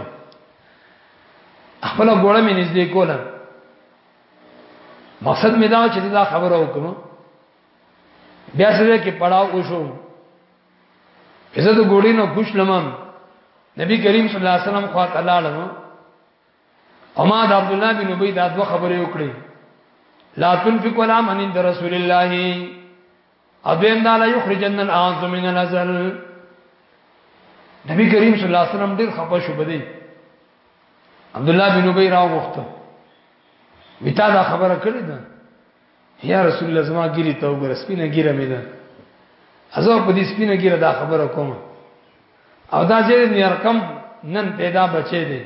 خپل ګوړه مې نږدې کوله مقصد مې دا چې دا خبره وکم بیا سره کې پړاو وشو عزت ګوړې نو خوش لمم نبی کریم صلی الله علیه وسلم خوا تعالی لمم اما د عبد الله بن ابي دا دوه خبرې وکړي لا تنفق ولا من عند رسول الله اذن لا يخرجن الاعز من الازل نبی کریم صلی الله علیه وسلم ډیر خپه شو بده عبد الله بن ابي راو وخت وتا دا خبره کړې ده یا رسول الله زما ګیری ته وګوره سپینه ګیره مې ده ازو په دې سپینه ګیره دا خبره کوم او دا زید بن ارقم نن پیدا بچی دی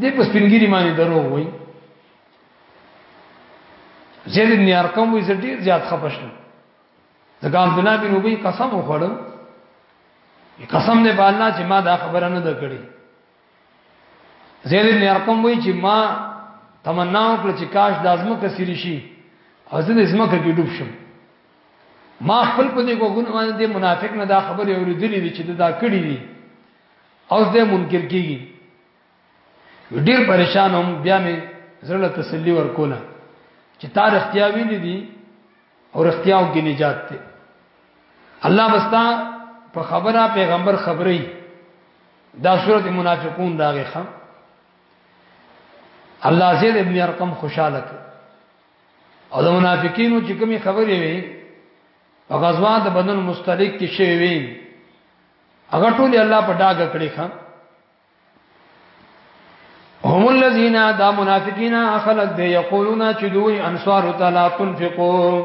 دې په سپینګیری باندې درو وای زید بن ارقم وې زړه ډیر زیات خپشل ځکه عبد الله بن ابي قسم وخوړو قسم دې په الله چې ما دا خبره نه ده کړې زید ابن ارقم وی چې ما تمنا وکړه چې کاش د ازمه کثیر شي او زه د ازمه کې ډوب شم ما خپل په دې کوګونه باندې منافق نه دا خبره اوریدلې دي چې دا کړی دي او دې منکر کیږي ډیر پریشان هم بیا مې زړه تسلی ورکوله چې تار اختیا ویل دي او اختیاو کې نجات ته الله بستا په خبره پیغمبر خبرې دا سورت منافقون راغی خام الله زید ابن ارقم خوشاله کړ او د منافقینو چې کومې خبرې وي په غزوه د بدن مستلق کې شوی وي هغه ټول الله په ډاګه کړی خان هم الذين دا منافقین خلق دی یقولون چې دوی انصار تعالی تنفقوا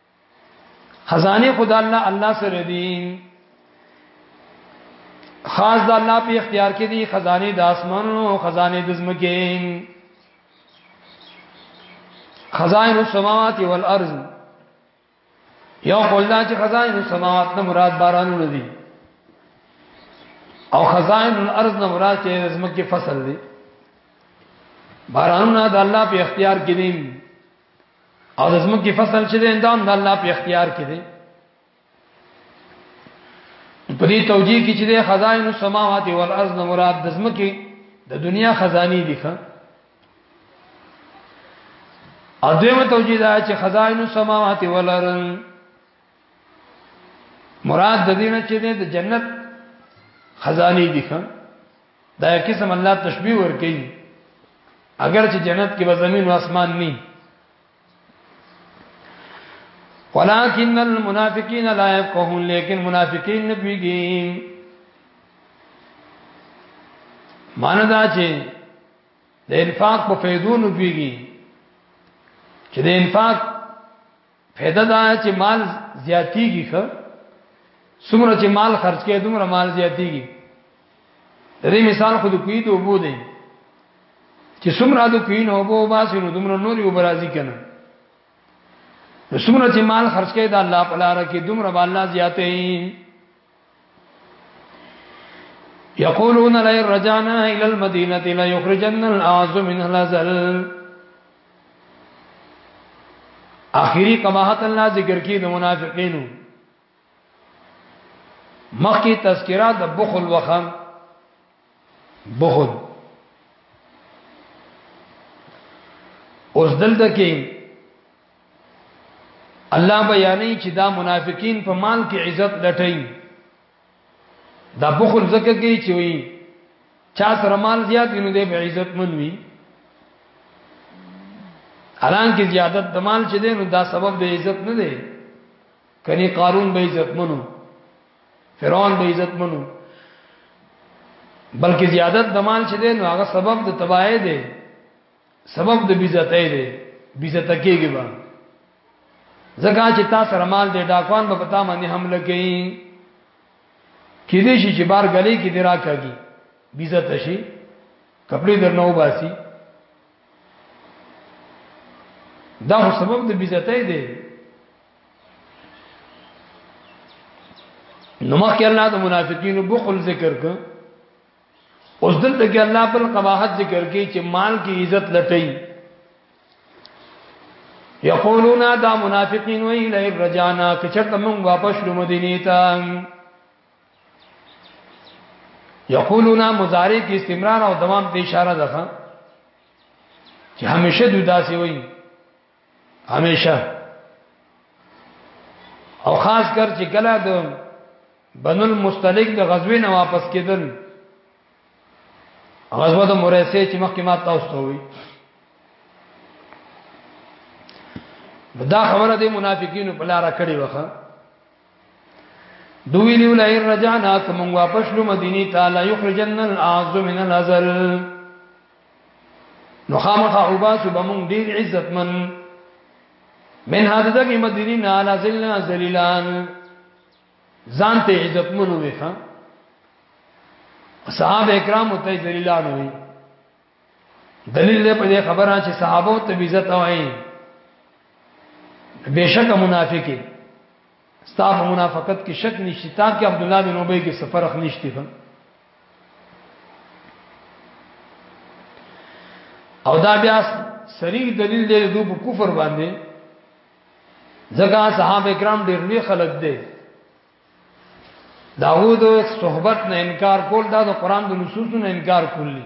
خزانه خدا الله الله سره دي خاص د الله په اختیار کې دي خزانه د اسمانونو خزانه د زمکه خزائن السماوات والارض یو قلنا چې خزائن السماوات نه مراد بارانونه دي او خزائن الارض نه مراد چې زمکه فصل دي بارانونه د الله په اختیار کې دي او د زمکه فصل چې د اندام د الله په اختیار کې دی په دې توجیه کې چې د خزائن السماوات والارض نه مراد د زمکه د دنیا خزانی دي ښه ادمه توجیه دا چې خزائن السماوات والارض مراد د دې نه چې د جنت خزاني دي خان دا یو قسم الله تشبیه ور کوي اگر چې جنت کې به زمين او اسمان نه ولكن المنافقين لا يفقهون لیکن منافقین نه پیږي ماندا چې د انفاق په فیدونو پیږي چې د انفاق فائدہ دا چې مال زیاتیږي خو څومره چې مال خرج کړي دومره مال زیاتیږي د دې مثال خود کوی ته وبو دی چې څومره د کوی نه وبو باسي نو دومره نور یو برازي کنه نو څومره چې مال خرج کړي دا الله په لار کې دومره الله زیاتې یقولون لئن رجعنا الى المدینه لا یخرجن الاعز من الازل اخیری قباحت الله ذکر کی د منافقینو مخکی تذکرہ د بخل وخم بخل اوس دلته کې الله بیانې چې دا منافقین په مال کې عزت لټي دا بخل زکه کې چې وي چا سره مال زیات ویني دی په عزت من وي الان کې زیادت د مال چې دی نو دا سبب د عزت نه دی کني قارون به عزت منو فرعون به عزت منو بلکې زیادت د مال چې دی نو هغه سبب د تباہی دی سبب د بیزتای دی بیزت کېږي به زګا چې تاسو سره مال دې ډاکوان به پتا باندې حمله کوي کې دې شي چې بار غلې کې دې راکاږي بیزه تشي کپڑے درنه وباسي دا خو سبب د بیزتۍ دی نو مخکې الله د منافقینو بخل ذکر کړ اوس دلته کې الله بل قباحت ذکر کوي چې مال کې عزت لټي یقولون دا منافقین وی لئن رجانا کچرته موږ واپس لو مدینه ته یقولون مضارع کې استمرار او دوام ته اشاره ده چې همیشه دوی داسې وایي همیشه او خاص کر چې کله د بنو المستلق د غزوې نه واپس کېدل غزوه د مریسه چې مخکې ما تاسو ته وی دا خبره د منافقینو په لار کړې وخه دوی لیو لای رجعنا کوم واپس لو مدینی تعالی یخرجن الاعز من الازل نو خامخا وباسو به مونږ ډیر عزت من من هذا دغه مدینه نه علا ذلنا ذلیلان ځان ته عزت من وي ها صحابه کرام ته ذلیلان وي دلیل دې په دې خبره چې صحابه ته عزت وایي بشک منافقین ستا په منافقت کې شک نشته تا کې عبد الله بن ابي کې سفرخ نشته کوم او دا بیا صریح دلیل دی دو په کفر باندې ځکه صحابه کرام ډېر لوی خلک دي داوود صحبت نه انکار کول دا د قران د نصوص نه انکار کولی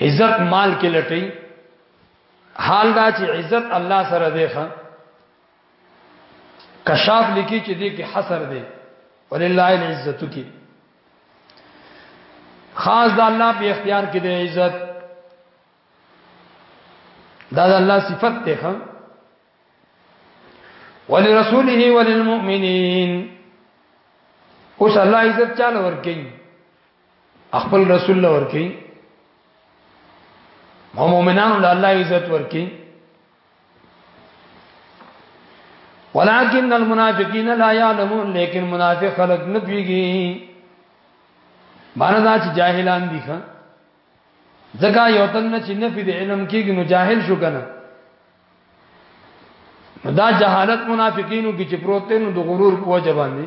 عزت مال کې لټي حال دا چې عزت الله سره دی ښا کشاف لیکي چې دې کې حصر دی ولله العزت کې خاص د الله په اختیار کې دی عزت دا د الله صفت ده ښا ولرسوله وللمؤمنین اوس الله عزت چاله ور کوي خپل رسول الله ورکی او مؤمنانو له الله عزت ورکی ولكن المنافقين لا يعلمون لیکن منافق خلق نه پیږي باندې دا چې جاهلان دي ښا ځکه یو تن نه چې نفي د علم کېږي نو جاهل شو کنه دا جهالت منافقینو کې چې پروت نو د غرور په وجه باندې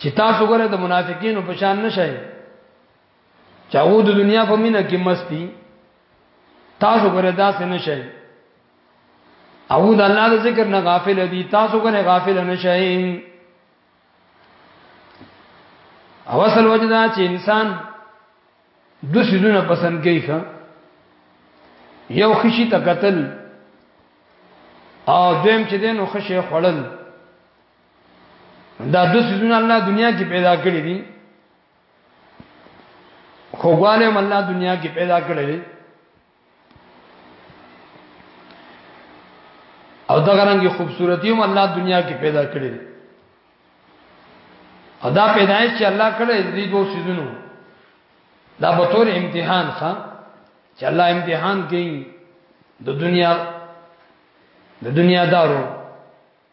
چې تاسو ګره د منافقینو په شان نشئ چاو د دنیا په مینه کې مستی تاسو ګره داسې نشئ او د الله د ذکر نه غافل دي تاسو ګره غافل نشئ او اصل وجدا چې انسان د سيزونه پسند کوي ښا یو خشي ته قتل او دویم چې دین خشي خړل دا د سيزونه الله دنیا کې پیدا کړی دي خوګواله هم الله دنیا کې پیدا کړی دي او دا غرانګي خوبصورتي هم الله دنیا کې پیدا کړی دي ادا پیدایش چې الله کړی دې دوه سيزونو دا به تور امتحان ښا چې الله امتحان کوي د دنیا د دنیا دارو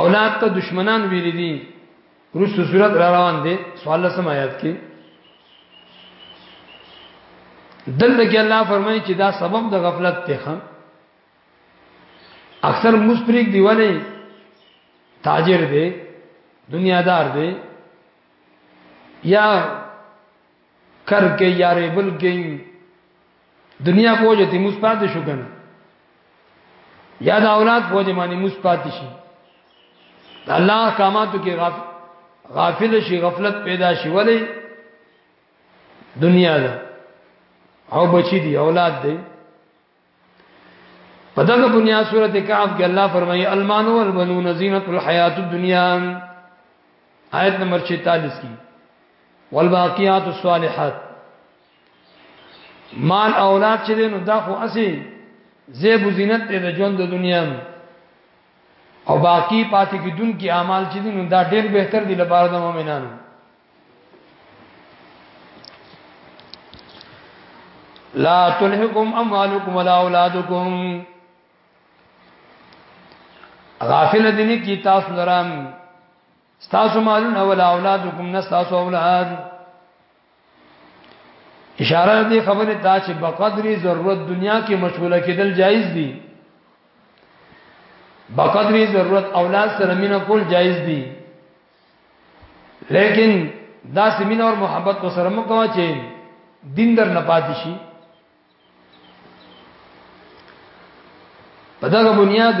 اولاد ته دشمنان ویل دي رسو صورت را روان دي سوال لسم آیات کې دلته کې الله فرمایي چې دا سبب د غفلت ته خان اکثر مستریک دیواله تاجر دی دنیا دار دی یا کر کې یا ریبل کې دنیا پوجا تی موس پاتې شو کنه یا د اولاد پوجا باندې موس پاتې شي د الله احکاماتو کې غافل غافل شي غفلت پیدا شي ولی دنیا ده او بچی دی اولاد دی په دغه بنیاد سورته کعب کې الله فرمایي المان والبنون زینت الحیات الدنیا آیت نمبر 46 کې والباقیات الصالحات مال اولاد چې نو دا خو اسی زیب و زینت دی د ژوند د دنیا او باقی پاتې کې دن کې اعمال چې دي نو دا ډېر بهتر دي لپاره د مؤمنانو لا تلهکم اموالکم ولا اولادکم غافل دي نه کی تاسو درام ستاسو مالونه ولا اولادکم نستاسو اولاد اشاره دې خبره دا چې بقدر ضرورت دنیا کې مشغوله کېدل جایز دي بقدر ضرورت اولاد سره مینه کول جایز دي لیکن دا سمینه او محبت کو سره مکو چې دین در نه پاتې شي په دغه بنیاد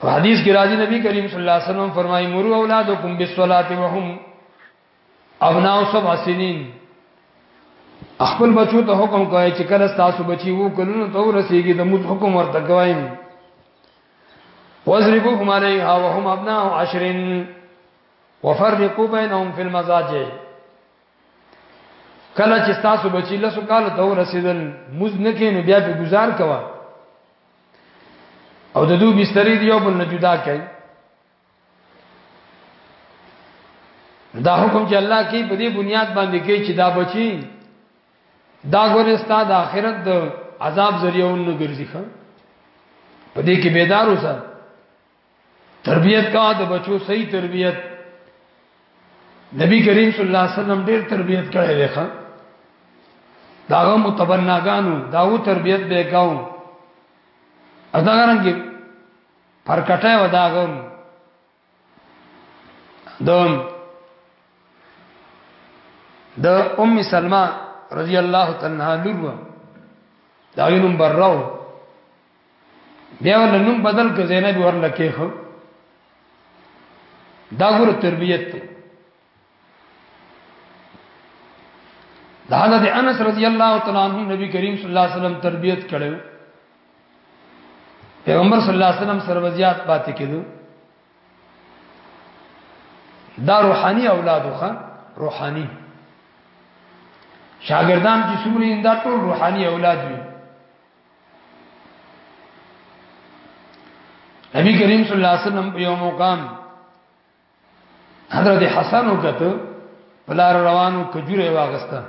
په حدیث کې راځي نبی کریم صلی الله علیه وسلم فرمایي مرو اولادکم بالصلاه وهم ابناء سبع سنین خپل بچو ته حکم کوي چې کله تاسو بچي وو کلونو ته ورسیږي د موږ حکم ورته کوي وزربوهم علیها وهم ابناء عشر وفرقوا بينهم في المزاجه کله چې تاسو بچی لسو کال ته ورسیدل موز نه کینو بیا په گزار کوا او د دوی بسترې دی یو بل نه جدا کړي دا حکم چې الله کې په دې بنیاد باندې کې چې دا بچي دا ګورستا د آخرت د عذاب ذریعہ ونه ګرځي خان په دې کې بیدار اوسه تربیت کا د بچو صحیح تربیت نبی کریم صلی الله علیه وسلم ډیر تربیت کړی دی ښا داغه متبناګانو داو تربیت به کاو ادا غرنګ پر کټه و داغم دوم د ام سلمہ رضی الله تعالی عنها لور دا غینم براو بیا ول نوم بدل ک زینب ورل کېخ دا ګور تربیت ته د حضرت انس رضی الله تعالی عنہ نبی کریم صلی الله علیه وسلم تربیت کړو پیغمبر صلی الله علیه وسلم سره وضعیت پاتې کېدو دا روحاني اولاد وخه روحاني شاګردان چې څومره دا ټول روحاني اولاد وي نبی کریم صلی الله علیه وسلم په یو مقام حضرت حسن وکته بلار روانو کجوره واغسته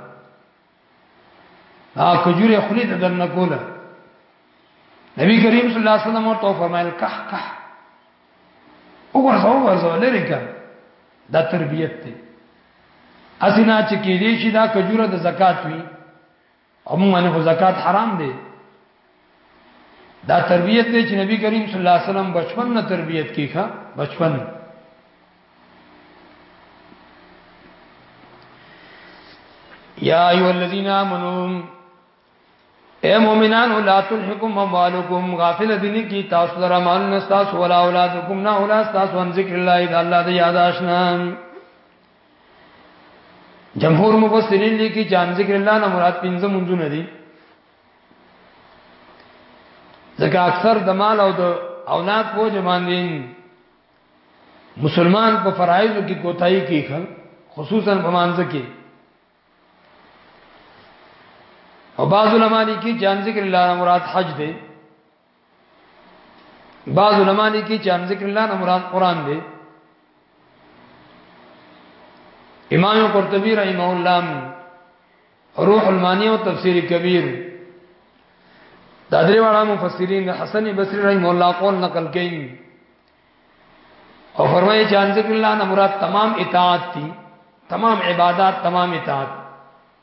ها کجوره خلی ته دنه کوله نبی کریم صلی الله علیه وسلم ورته فرمایل کح کح وګورځو وګورځو لری کا دا تربیت ته اسینا چې کې دې شي دا کجوره د زکات وی او موږ باندې زکات حرام دی دا تربیت دی چې نبی کریم صلی الله علیه وسلم بچپن نه تربیت کیخه بچپن یا ایو الذین آمنو اے مومنانو لا تلحکم اموالکم غافل دینی کی تاسو در امان نستاس ولا اولادکم نا اولاد تاسو ان ذکر اللہ اذا اللہ دی یاد آشنا جمهور مفسرین لیکي چې ان ذکر الله نه مراد پنځه منځونه دي ځکه اکثر د مال او د اولاد په جماندین مسلمان په فرایض کې کوتاهي کوي خصوصا په مانځ کې او بعض علماء لیکي چې ان ذکر الله نه مراد حج دی بعض علماء دي کې چې ان ذکر الله نه مراد قران دی امام قرطبي رحمه الله روح المانی او تفسیر کبیر دا درې واړه مفسرین د حسن بصری رحمه الله قول نقل کړي او فرمایي چې ان ذکر الله نه مراد تمام اطاعت دي تمام عبادت تمام اطاعت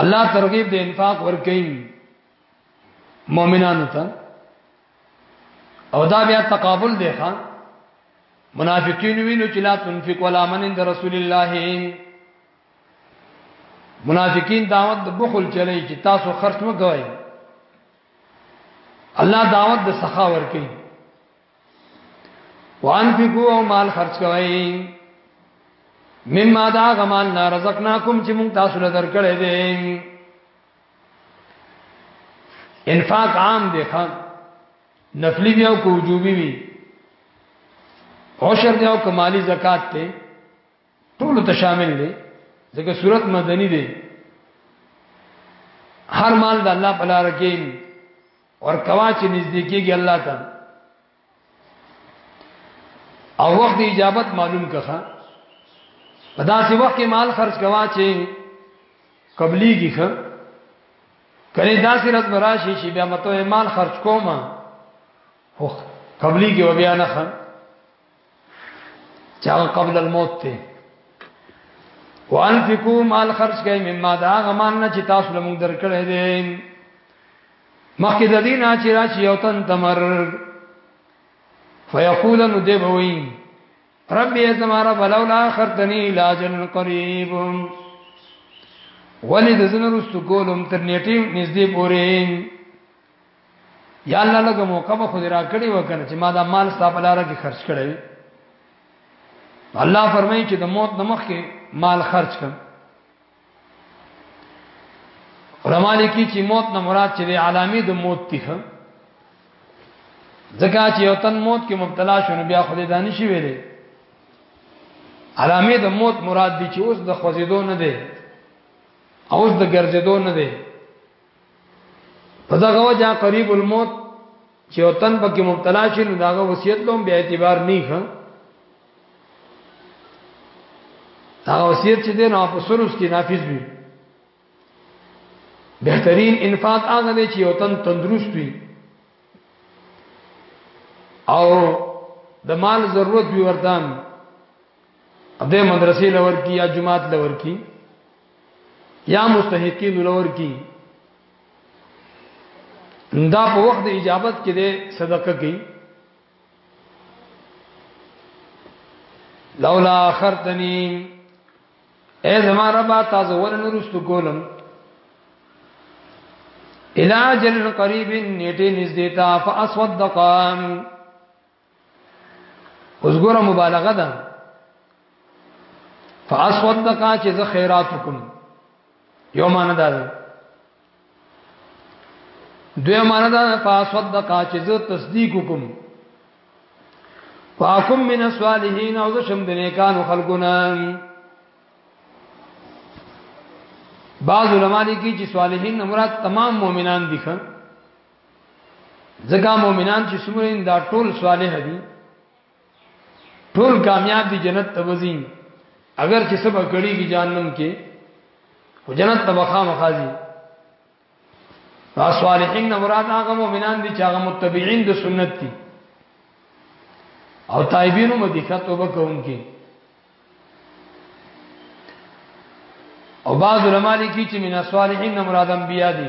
الله ترغیب د انفاق ورکړي مؤمنانو ته او دا بیا تقابل دی ښا منافقین وینو چې لا تنفق ولا من عند رسول الله منافقین دعوت د بخل چلی چې تاسو خرج مګوئ الله دعوت د سخا ورکړي وانفقوا او مال خرج کوئ مما دا غمال نا رزقناکم چې موږ تاسو له درکړې دي انفاق عام دی خان نفلی دی او کوجوبی وی عشر دی او کمالی زکات ته ټول ته شامل دی ځکه صورت مدنی دی هر مال د الله په لار کې ورکوا چې نږدې کېږي الله ته او وخت اجابت معلوم کخه په داسې وخت کې مال خرج کوا چې قبليږي ښه کله داسې رات براشي چې بیا متو مال خرج کوم هو قبليږي و بیا نه خرج چې هغه قبل الموت ته وانفقوا مال خرج کړئ مما دا غمان نه چې تاسو له موږ درکړې دي مخکې د دین چې راشي او تن تمر فیقول نو دی بوي ربي زماره بلولا خرتني لاجن قریب ولې د زنه رستو کولم تر نیټه نږدې پورې یا الله لږه موقع به خو را کړی وکنه چې ما دا مال ستا په لار کې خرج کړی الله فرمایي چې د موت د مخ کې مال خرج کړ علماء لیکي چې موت نه مراد چې د علامې د موت دی ځکه چې یو تن موت کې مبتلا شونه بیا خو دې دانش ویلې علامې د موت مراد دي چې اوس د خوځیدو نه دی اوس د ګرځیدو نه دی په دغه وجه قریب الموت چې وطن پکې مبتلا شي نو داغه وصیت لوم به اعتبار نه ښه دا وصیت چې دین او پسروس کې نافذ وي بهترین انفاق هغه دی چې وطن تندرست وي او د مال ضرورت وي وردان دې مدرسې لور کی یا جماعت لور کی یا مستحقین لور کی دا په وخت د اجابت کې ده صدقه کوي لولا اخرتنی اے زما رب تاسو ورن رستو کولم الاجل قریب نیټه نږدې تا فاصدقان اوس ګوره مبالغه ده فاسودقا چې زه خیرات وکم یو معنی ده دوی معنی ده فاسودقا چې زه تصدیق وکم واکم من الصالحین او زه شم د نیکانو خلقنا بعض علماء لیکي چې صالحین مراد تمام مؤمنان دي خان ځکه مؤمنان چې څومره دا ټول صالح دي ټول کامیاب دي جنت ته وځي اگر چې سبا کړي کې جهنم کې خو جنت ته بخام خازي صالحین مراد هغه مؤمنان دي چې هغه متبعين د سنت دي او تایبینو مدیخه توبه کوونکي او بعض علماء لیکي چې من صالحین مراد انبیا دي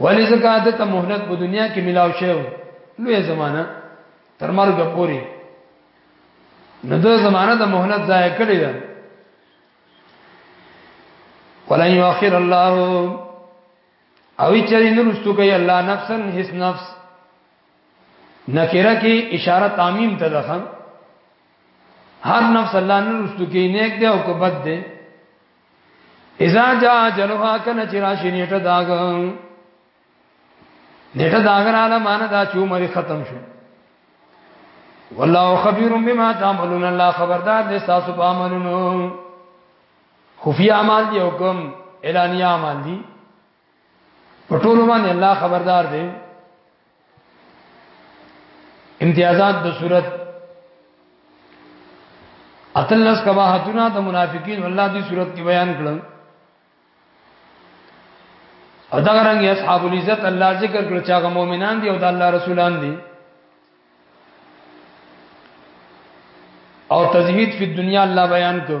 ولی زکا د ته مهلت په دنیا کې ملاو شو لوی زمانہ تر مرګ پوري نو د زمانہ د مهلت ضایع کړی ده ولن یؤخر الله او چری نرستو کوي الله نفسا هیڅ نفس نکره کې اشاره تعمیم ته ده هر نفس الله نرستو کوي نیک دی او کو بد دی اذا جاء جلوها کنه چې راشي نیټه داغ نیټه داغ را نه مان دا چې عمر ختم شو والله خبير بما تعملون الله خبردار دې تاسو په عملونو خفي اعمال دي حکم اعلاني اعمال دي په ټول باندې الله خبردار دی امتیازات د صورت اتلس کباحتنا د منافقین الله دی صورت کې بیان کړل او دا رنګ اصحاب العزت الله ذکر کړ چې هغه مؤمنان دي او د الله رسولان دي او تزهید فی دنیا الله بیان کړ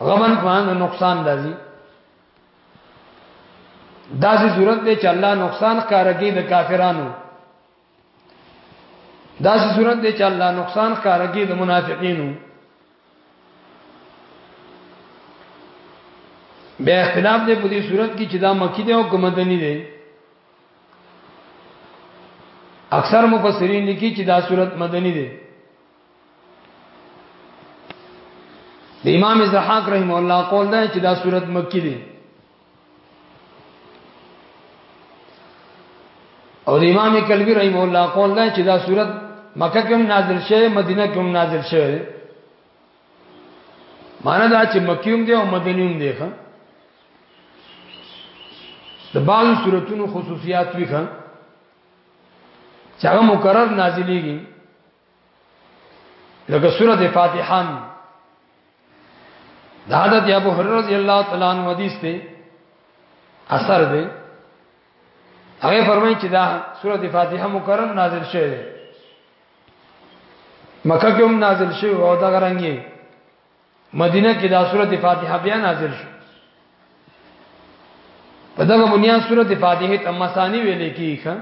غمن فان نقصان راځي دا چې صورت دی چې الله نقصان کارګي د کافرانو دا چې صورت دی چې الله نقصان کارګي د منافقینو به اختلاف دی په دې صورت کې چې دا مکی دی او کوم مدني دی اکثر مفسرین لیکي چې دا صورت مدني دی د امام زحاق رحم الله قول ده چې دا صورت مکی دی او د امام کلبی رحم الله قول ده چې دا صورت مکه کې نازل شوه مدینه کې نازل شوه معنی دا چې مکیوم دی او مدنیوم دی ښا د بعض صورتونو خصوصیات وی ښا چې هغه مکرر نازلېږي لکه سورته فاتحه دا حضرت ابو هرره رضی الله تعالی عنہ حدیث دی اثر دی هغه فرمایي چې دا سورته فاتحه مکرر نازل شوه دی مکه کې هم نازل شوه او دا غرانګي مدینه کې دا سورته فاتحه بیا نازل شوه په دغه بنیاد سورته فاتحه تم مسانی ویلې کیږي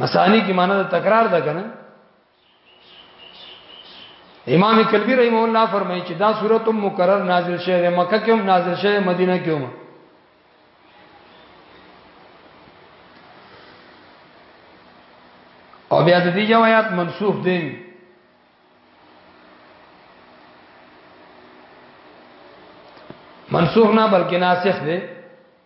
مسانی کی معنی تکرار ده کنه امام کلبی رحم الله فرمایي چې دا صورت مکرر نازل شوه د مکه کې هم نازل شوه مدینه کې هم او بیا د دې آیات منسوخ دي منسوخ نه بلکې ناسخ دي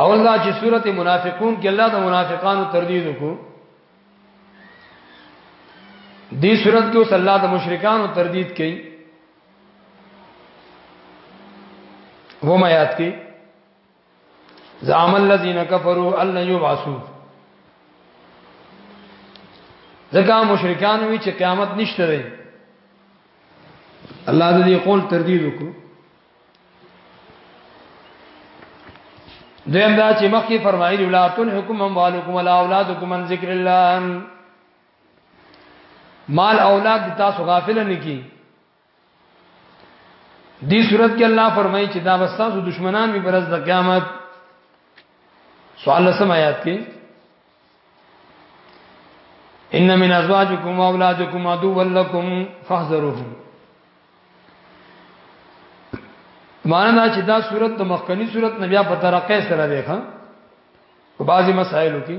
اول دا چې سورته منافقون کې الله د منافقانو تردید وکړو دې سورته کې اوس الله د مشرکانو تردید کوي هم آیات کې زعم الذين كفروا ان يبعثوا ځکه مشرکان وی چې قیامت نشته دی الله دې قول تردید وکړو دیم دا چې مخکې فرمایلی ولا تن حکم اموالکم ولا اولادکم من ذکر الله مال اولاد تاسو غافل نه کی دی صورت کې الله فرمایي چې دا وساسو دشمنان به پرز د قیامت سوال لسم آیات کې ان من ازواجکم واولادکم عدو لکم فاحذروهم معنا دا چې دا صورت د مخکنی صورت نه بیا په ترقې سره دی ښا په بعضي مسایلو کې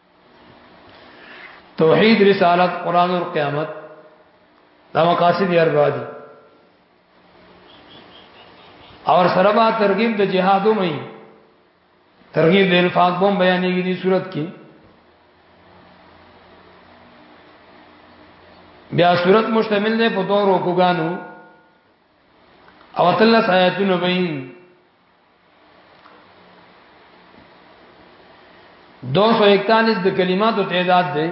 توحید رسالت قران او قیامت دا مقاصد اربع دي اور سره با ترغیب د جهادو مې ترغیب د انفاق بم بیانېږي دي صورت کې بیا صورت مشتمل ده په دوه رکوګانو او تلس آیاتونه بین دو سو اکتالیس د کلماتو تعداد دی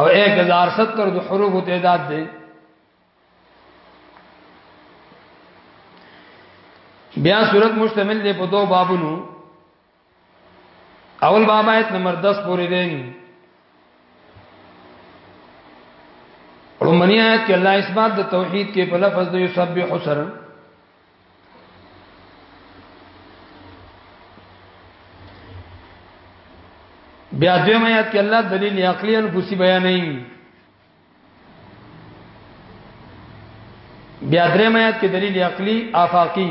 او ایک ہزار ستر د حروف تعداد دی بیا صورت مشتمل دی په دو بابونو اول باب آیت نمبر 10 پوری دین رومنی آیت کې الله اثبات د توحید کې په لفظ د یسبح سره بیا دویم آیات کې الله دلیل عقلی انفسی بیانې بیا دریم آیات کې دلیل عقلی آفاقی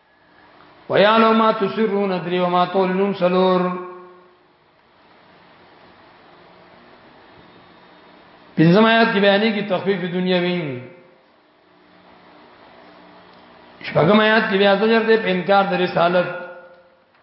ويعلم ما تسرون دري وما تعلنون سلور پنځم آیات کې بیانې کې تخفیف دنیوي شپږم آیات کې بیا زجر دې په انکار د رسالت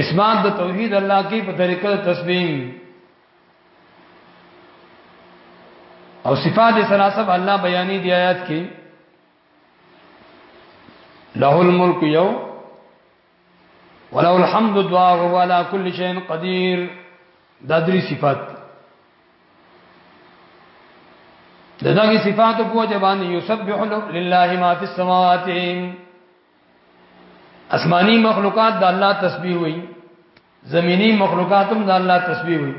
اسمان د توحید الله کې په طریقه تسبیح او صفات سلاسب الله بیانې دی آیات کې له الملک یو ولو الحمد دعا هو على كل شيء قدير دا درې صفات دغه صفات په وجه باندې یسبح لله ما فی السماوات اسماني مخلوقات د الله تسبیح وي زمینی مخلوقات هم د الله تسبیح وي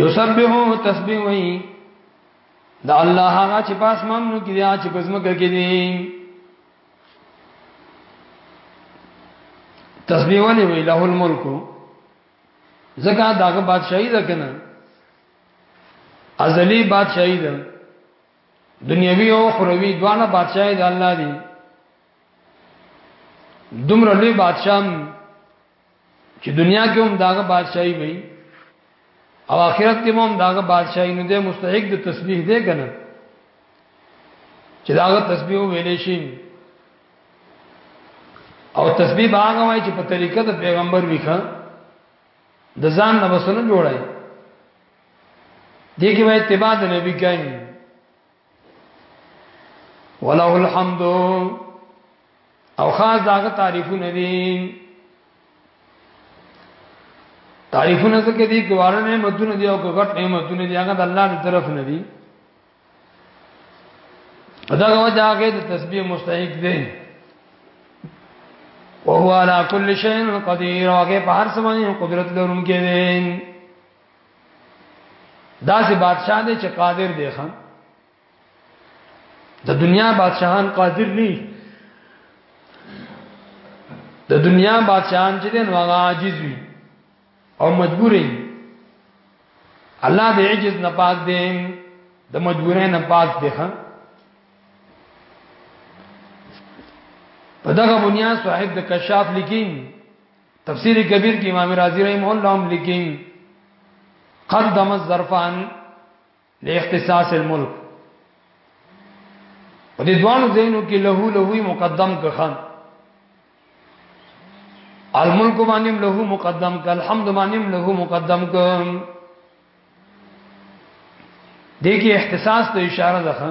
یسبحو تسبیح وي د الله هغه چې پاس مامنو کې دي چې پزمکه کې دي تسبیح ولې وی له الملک زکه داغه بادشاہي ده کنه ازلی بادشاہي ده دنیوي او اخروی دوانه بادشاہي د الله دی دومره لوی بادشاہ چې دنیا کې هم داغه بادشاہي وي او آخرت کې هم داغه بادشاہي نه دی مستحق د تسبیح دی کنه چې داغه تسبیح ویلې شي او تسبیح باغ وای چې په طریقه د پیغمبر ویخه د ځان نه وسنه جوړای دې کې به اتباع د نبی کوي وله الحمد او خاص داغه تعریفونه دي تعریفونه څنګه دي ګواره نعمتونه دي او غټ نعمتونه دي هغه د الله تر طرف نه دي دا وجه هغه د تسبیح مستحق دی وهو على كل شيء قدير هغه په هر څه باندې قدرت لرونکی دی دا سي بادشاہ دی چې قادر دی خان د دنیا بادشاہان قادر نه د دنیا بادشاہان چې دین واغ عاجز وي او مجبور وي الله دې عجز نه پاک دي د مجبورې نه پاک دي ها په دغه بنیاد صاحب د کشاف لیکین تفسیر کبیر کې امام رازی رحم الله هم لیکي قدم الظرفان لاختصاص الملک په دې دوانو زینو کې له له مقدم کخان الملک باندې له مقدم ک الحمد باندې له مقدم ک دې کې احتساس ته اشاره ده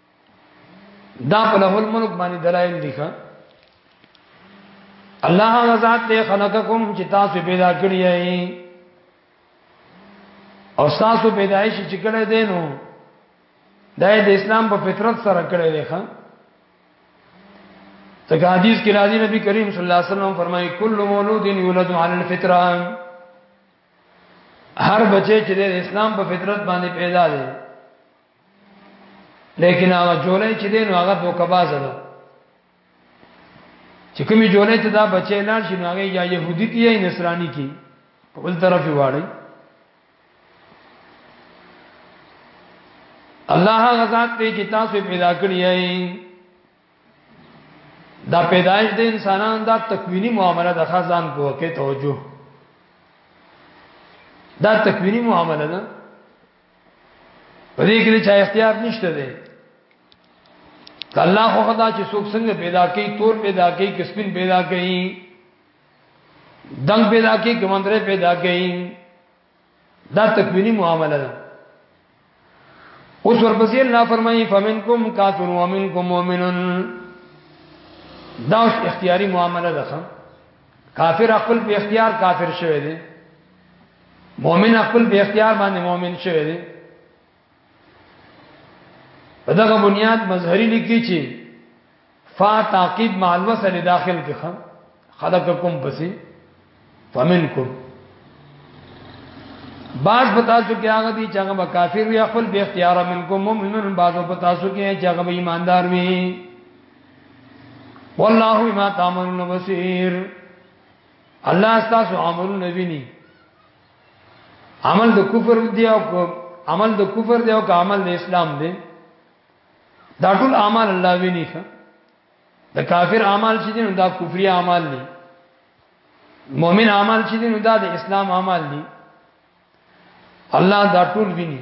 دا په له الملک باندې دلایل دي ښا الله غزاد ته خلقکم چې تاسو پیدا کړی یې او تاسو پیدایش چې کړی دی نو دا د اسلام په فطرت سره کړی دی ښا ځکه حدیث کې راځي نبی کریم صلی الله علیه وسلم فرمایي کل مولود یولد علی الفطره هر بچی چې د اسلام په فطرت باندې پیدا دی لیکن هغه جولای چې دین هغه دوکباز ده چې کومې جولای ته دا بچی لاړ شي نو هغه یا يهودي کی یا نصراني کی په بل طرف واړی الله غزاد ته چې تاسو پیدا کړی یې دا پیدایش د انسانان دا تکوینی معامله د خزان کو کې توجه دا تکوینی معامله ده په دې کې چې اختیار نشته دی الله خو خدا چې څوک څنګه پیدا کوي تور پیدا کوي کسبین پیدا کوي دنګ پیدا کوي کمندره پیدا کوي دا تکوینی معامله ده اوس ورپسې الله فرمایي فمنکم کافر ومنکم مؤمن دا اوس اختیاري معامله ده کافر خپل په اختیار کافر شوی دی مؤمن خپل به اختیار باندې مؤمن شوی دی په دغه بنیاد مظهری لیکي چې فا تعقیب مع الوصل داخل کې خان خلقکم پسې فمنکم بعض پتا سو کې هغه دي چې هغه کافر وي خپل به اختیار منکم مؤمنون بعض پتا سو کې چې هغه ایماندار وي والله بما تعملون بصير الله تاسو عملونه ویني عمل د کفر دی او عمل د کفر دی او که عمل د اسلام دی دا ټول اعمال الله ویني ښه د کافر اعمال چې دي نو دا کفري اعمال دي مؤمن اعمال چې دي نو دا د اسلام اعمال دي الله دا ټول ویني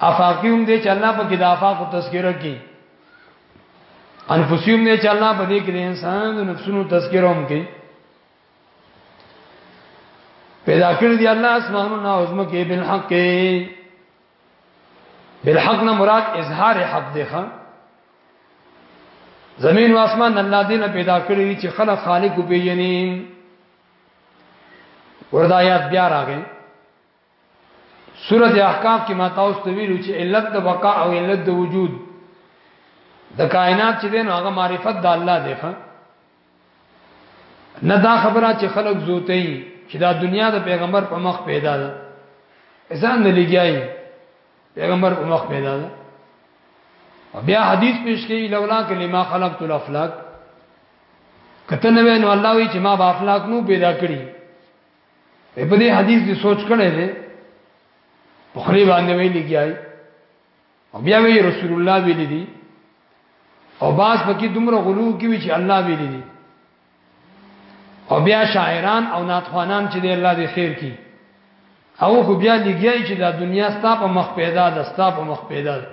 افاقی هم دې چې الله په کې د افاق او تذکرہ کې انفسی هم دې چې الله په دې کې د انسان د نفسونو تذکرہ هم کوي پیدا کړی دی الله اسمانونه او زمکه بالحق بالحق نه مراد اظهار حق دی خان زمین او اسمان الله دې نه پیدا کړی چې خلق خالق پیژني وردا یاد بیا راغی سورۃ احقاف کې ما تاسو ته ویلو چې علت د بقا او علت د وجود د کائنات چې دین هغه معرفت د الله دی ښا نه دا خبره چې خلق زوته ای چې دا دنیا د پیغمبر په مخ پیدا ده ځان نه لګیای پیغمبر په مخ پیدا ده او بیا حدیث پیش کړي لولا کلمه خلقت الافلاک کته نو الله وی چې ما با افلاک نو پیدا کړی په دې حدیث دی سوچ کړی دی په خلی باندې وی لګیای او بیا وی رسول الله وی لیدي او باز پکې دومره غلو کې وی چې الله وی لیدي او بیا شاعران او ناتخوانان چې دی الله دې خیر کی او خو بیا لګیای چې دا دنیا ستا په مخ پیدا ده ستا په مخ پیدا ده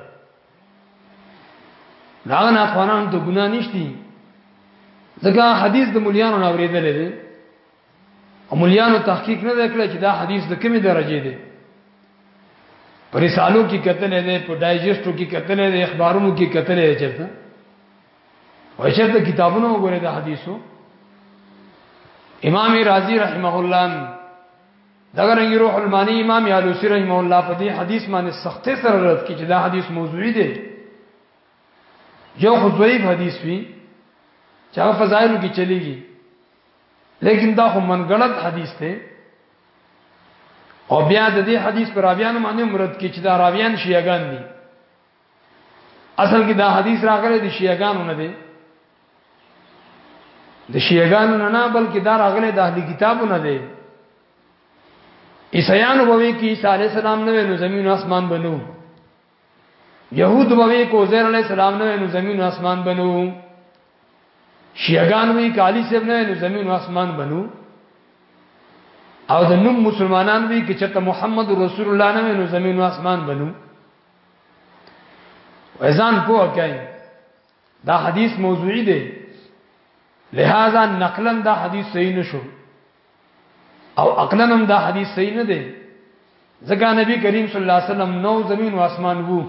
دا ناتخوانان ته ګناه نشتی ځکه حدیث د مليانو نو اوریدل دي امولیانو تحقیق نه وکړي چې دا حدیث د کومې درجه دی پر رسالو کې کتلې ده په ډایجسټو کې کتلې ده اخبارونو کې کتلې ده چرته وای چرته کتابونو وګوره د حدیثو امام رازی رحمه الله دغه رنګ روح المانی امام یالوسی رحمه الله په دې حدیث باندې سخت سره رد کړي چې دا حدیث موضوعي دی یو خو ضعیف حدیث وی چې هغه فضایلو کې چلیږي لیکن دا خو منګړت حدیث ته او بیا د دې حدیث پر راویانو باندې مراد کې چې دا راویان شیعاګان دي اصل کې دا حدیث راغلی دی شیعاګانو نه دی د شیعاګانو نه نه بلکې دا راغلی د اهلي کتابو نه دی عیسایانو به وی کې عیسی علی السلام نه نو زمين اسمان بنو يهود بوي کو زير عليه السلام نه نو زمين او اسمان بنو شيعگان وی کالی سب نه نو زمين او اسمان بنو او د نوم مسلمانان وی کې چته محمد رسول الله نه نو زمين او اسمان بنو وزن کو کوي دا حدیث موضوعی دی لہذا نقلا دا حدیث صحیح نشو او عقلا هم دا حدیث صحیح نه دی ځکه نبی کریم صلی الله علیه وسلم نو زمین او اسمان وو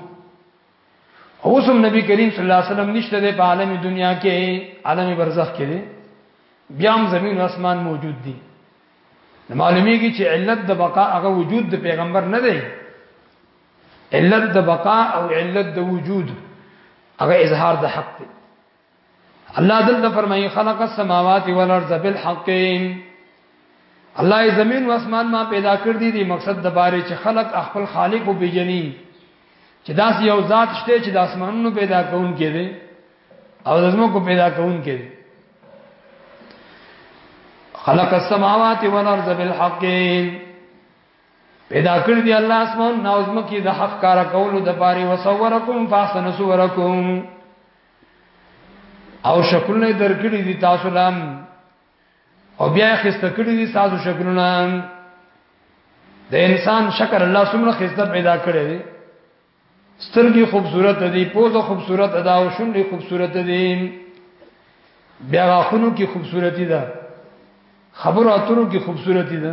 اوس هم نبی کریم صلی الله علیه وسلم نشته دی په عالم دنیا کې عالم برزخ کې دی بیا هم زمین او اسمان موجود دي معلومیږي چې علت د بقا هغه وجود د پیغمبر نه دی علت د بقا او علت د وجود هغه اظهار د حق دی الله دلته فرمایي خلق السماوات والارض بالحق الله زمين او اسمان ما پیدا کړ دي دي مقصد د باره چې خلق خپل خالق او بجني چې داس یو ذات شته چې د اسمانونو پیدا کون کې دي او د زمکو پیدا کون کې دي خلق السماوات والارض بالحق پیدا کړ دي الله اسمان نو زمکه د حق کار کولو د باره وسورکم فاحسن صورکم او شکلونه درکړي دي تاسو لام او بیا خسته کړي دي تاسو شکلونه د انسان شکر الله سمره خسته پیدا کړي دي سترګي خوبصورت دي پوزه خوبصورت ادا او شونډي خوبصورت دي بیا غاخونو کې خوبصورتي ده خبرو اترو کې خوبصورتي ده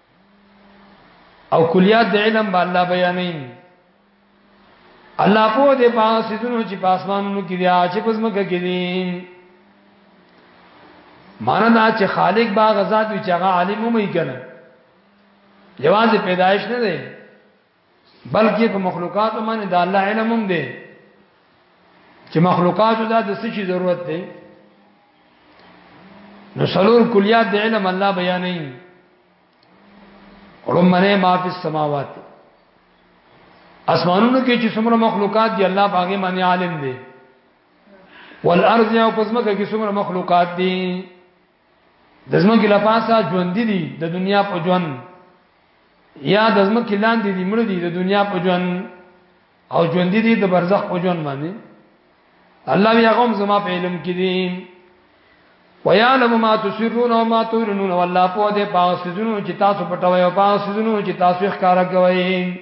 او کلیات د علم به الله بیانې الله په دې پاس سيزونو چې په اسمانونو کې دي چې په زمکه کې دي مانا دا چې خالق با غزاد وی چې هغه عالم هم یې کنه یوازې پیدایش نه دی بلکې په مخلوقات باندې د الله علم هم دی چې مخلوقات دا د څه شي ضرورت دی نو سلور کلیات د علم الله بیانې ورمنه ما فی السماوات اسمانونو کې چې څومره مخلوقات دي الله باغې باندې عالم دی والارض او پزمکه کې څومره مخلوقات دي د زمکه لپاسه ژوند دي د دنیا په ژوند یا د زمکه لاندې دي مړ دي د دنیا په ژوند او ژوند دي د برزخ په ژوند باندې الله بیا غوم زما په علم کې دي ويعلم ما تسرون وما تعلنون والله په دې پاسو چې تاسو پټوي او پاسو چې تاسو ښکارا کوي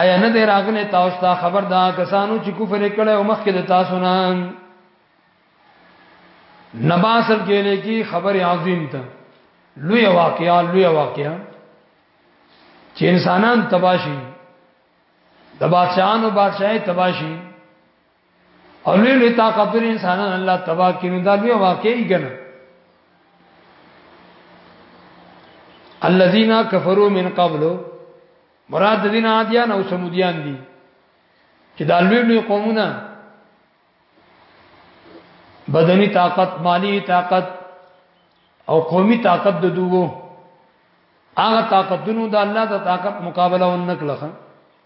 آیا نه دی راغلی تاسو ته خبر دا کسانو چې کفر کړي او مخکې د تاسو نه نباسل کې لکی خبر عظیم ته لوی واقعیا لوی واقعیا چې انسانان تباشي د بادشاہانو بادشاہي تباشي او لوی لوی طاقتور انسانان الله تبا کینو دا لوی واقعي کنه الذين كفروا من قبل مراد دین عادیان او سمودیان دي چې دا لوی لوی قومونه بدني طاقت مالی طاقت او قومي طاقت د دوه هغه طاقتونو د الله د طاقت مقابله ونکړه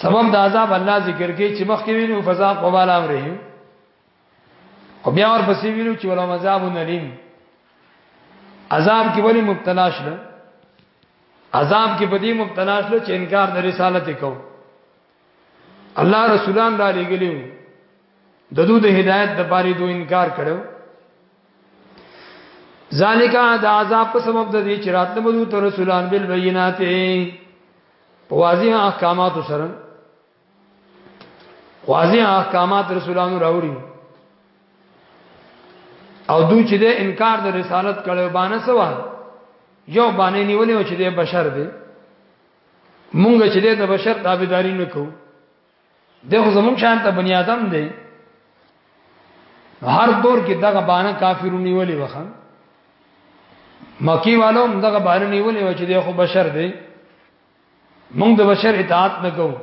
سبب د عذاب الله ذکر کې چې مخکې وینو فزا قبال امره او بیا ور پسې وینو چې ولا مذاب نلیم عذاب کې ولی مبتلا شله عذاب کې بدی مبتلا شله چې انکار د رسالت کو الله رسولان را لګلیو د دوی د هدایت د باري دوی انکار کړو ذالک دا عذاب په سبب د دې چې راتله مو ته رسولان بل بینات په واضح احکامات سره واضح احکامات رسولانو راوړي او دوی چې د انکار د رسالت کړو باندې سوا یو باندې نیولې او چې د بشر دی مونږ چې د بشر تابعداري نه کوو دغه زمون شان ته بنی آدم دی هر دور کې دغه باندې کافرون نیولې وخه مکی والو هم دغه باندې نیولې و چې دی خو بشر دی موږ د بشر اطاعت نه کوو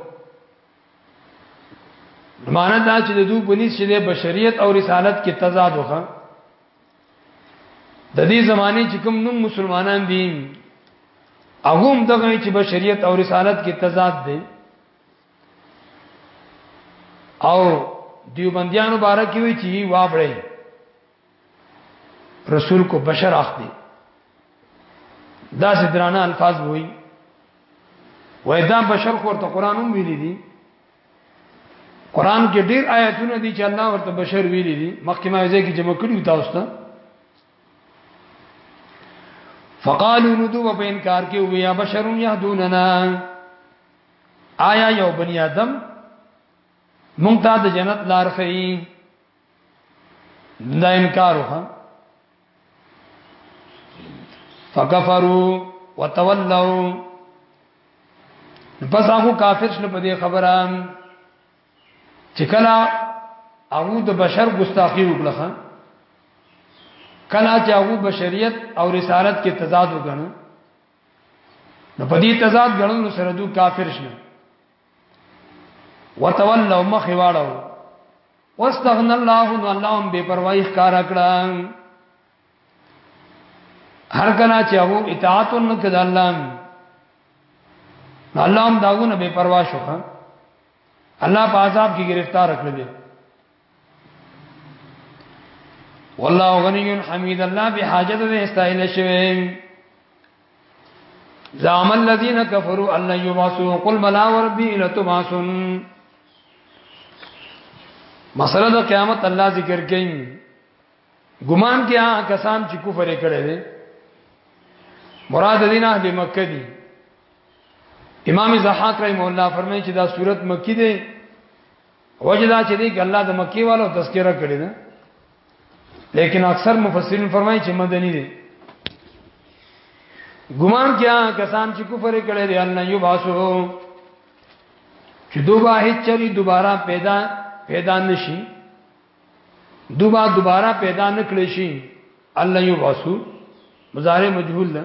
معنا دا چې د دوی په نس چې د بشریت او رسالت کې تضاد وخه د دې زمانه چې کوم نوم مسلمانان دي هغه هم دغه چې بشریت او رسالت کې تضاد دی او دیوبندیانو باره کې وی چې وابړې رسول کو بشر اخدي دا سدرانه الفاظ وای وای دا بشر خو ته قران هم ویلي دي قران کې ډیر آیاتونه دي چې الله ورته بشر ویلي دي مخکې ما یې کې جمع کړی تاسو ته فقالوا ندو په انکار کې ویا بشر یهدوننا آیا یو بنی آدم مونږ ته د جنت لار ښیي دا انکار وکړه فکفروا وتولوا پس هغه کافر شل په دې خبره چې کله هغه د بشر ګستاخی وکړه کله چې هغه بشریت او رسالت کې تضاد وګڼه نو په دې تضاد غړنو سره دوی کافر شول وتولوا مخ واړو واستغنى الله نو الله هم بے پروايي ښکار کړه هر کنا چې هغه اطاعت نه کړ الله نو الله هم داغونه بے پروا شو الله په عذاب کې گرفتار کړل والله غنی حمید الله به حاجت دې استایل شوی زعم الذين كفروا ان يبعثوا قل بلا وربي لتبعثن مسله د قیامت الله ذکر کین ګمان کیا کسان چې کفر کړي دي مراد دین اهل مکه دي امام زحاق رحم الله فرمایي چې دا صورت مکی دی وجدا چې دی الله د مکی والو تذکرہ کړی ده لیکن اکثر مفسرین فرمایي چې مدني دي ګمان کیا کسان چې کفر کړي دي الله یو باسو چې دوبا هیڅ چری دوباره پیدا پیدا نشي دوبا دوباره پیدا نکړي شي الله یو باسو مضارع مجهول ده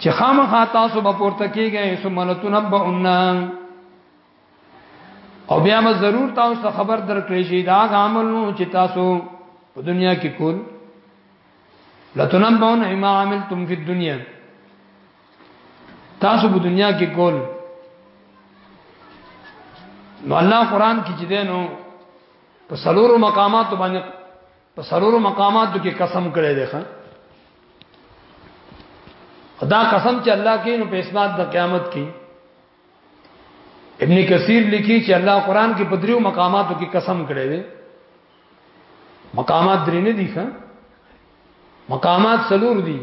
چې خامخا تاسو به پورته کیږئ ثم لتنبؤن او بیا به ضرور تاسو ته خبر درکړي شي دا عملونه چې تاسو په دنیا کې کول لتنبؤن ما عملتم فی الدنیا تاسو په دنیا کې کول نو الله قران کې چې دینو په سلورو مقامات باندې په سرورو مقاماتو کې قسم کړی دی ښا دا قسم چې الله کې نو په اسمات د قیامت کې ابن کثیر لیکي چې الله قران کې په دریو مقاماتو کې قسم کړی دی مقامات درې نه دي ښا مقامات سلور دي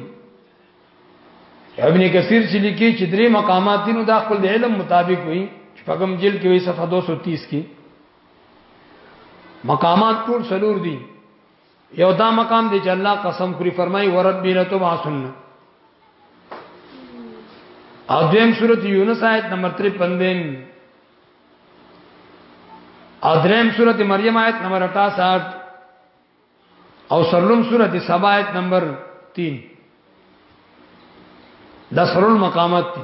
ابن کثیر چې لیکي چې درې مقامات دي نو دا خپل علم مطابق وي چې په کوم جلد کې وي صفحه 230 کې مقامات ټول سلور دي یو دا مقام دی چې الله قسم خوري فرمایي وربي لتبعثن او دیم سورۃ یونس آیت نمبر 53 او دریم سورۃ مریم آیت نمبر 68 او سرلم سورۃ سبا آیت نمبر 3 دا سرول مقامات دي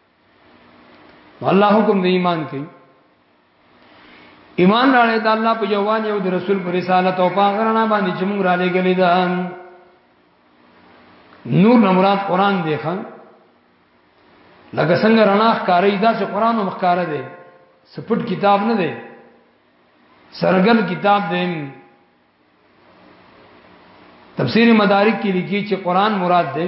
الله حکم د ایمان کوي ایمان راړې د الله په یوان یو د رسول پر رسالت او پاغرنا باندې چې موږ را لګلې ده نور نه مراد قران دی خان لکه څنګه رڼا ښکارې دا چې قران هم ښکارې دی سپټ کتاب نه دی سرګل کتاب دی تفسیر مدارک کې لیکي چې قران مراد دی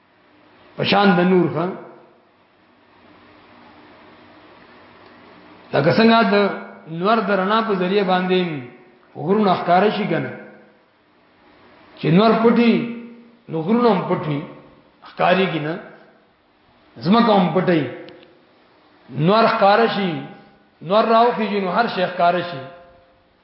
پشان د نور خان لکه څنګه د نور درنا په ذریعہ باندې غرونه ښکار شي کنه چې نور پټي نو غرونه هم پټي ښکاری کنه زمکه هم پټي نور ښکار شي نور راو کې جنو هر شي ښکار شي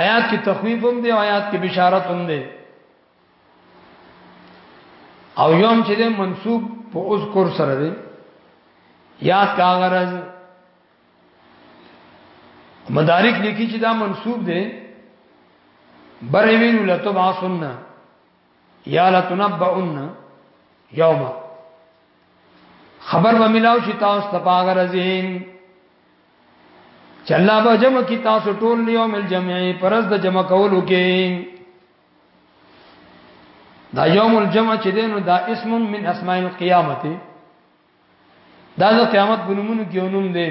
آیات کې تخویف هم دی او آیات کې بشارت هم دی او یوم چې ده منسوب په اذکر سره دی یاد کا غرض مدارک لیکي چې دا منسوب دی بروین لتبعثن یا لتنبؤن یوم خبر به ملاو شي تاسو ته پاغه رزین چې الله به جمع کی تاسو ټول یوم الجمع پرز د جمع کولو کې دا یوم الجمع چې دینو دا اسم من اسماء القیامت دا د قیامت په نومونو کې ونوم دی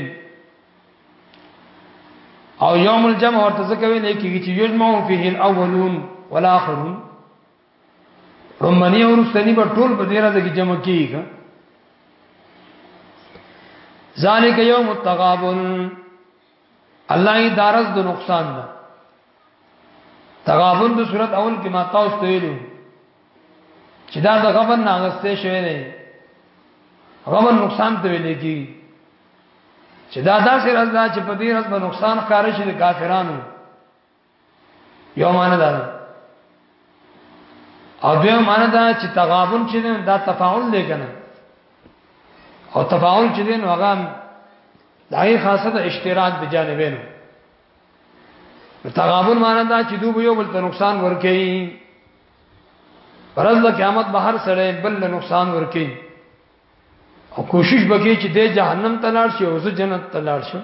او یوم الجمع ورته ځکه ویل کېږي چې یجمع فيه الاولون والاخرون رومنی او رستنی به ټول په دې راځي کې جمع کیږي ذالک یوم التغابن الله ای دارس د نقصان ده تغابن د صورت اول کې ما تاسو ته ویلو چې دا د غبن ناغسته شوی دی غبن نقصان ته ویل کی چې دا داسې راز ده چې په دې راز به نقصان ښکار شي د کافرانو یو معنی دا او دوی معنی دا چې تغابن چې دا تفاعل دی کنه او تفاعل چې دین هغه دای خاصه د اشتراک د جانبینو تغابن معنی دا چې دوی یو بل ته نقصان ورکړي پرز د قیامت بهر سره بل له نقصان ورکړي او کوشش وکړي چې د جهنم ته لاړ شي او زه جنت ته لاړ شم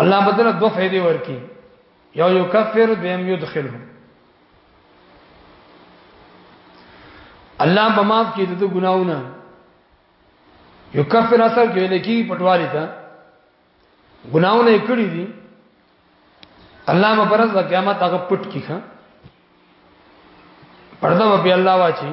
الله بدل دو فائدې ورکي یو یو کفر دیم یدخله الله په معاف کې د ګناونه یو کفر اثر کې لکی پټوالي تا ګناونه کړی دي الله په پرز د قیامت هغه پټ کیخه پرده په الله واچي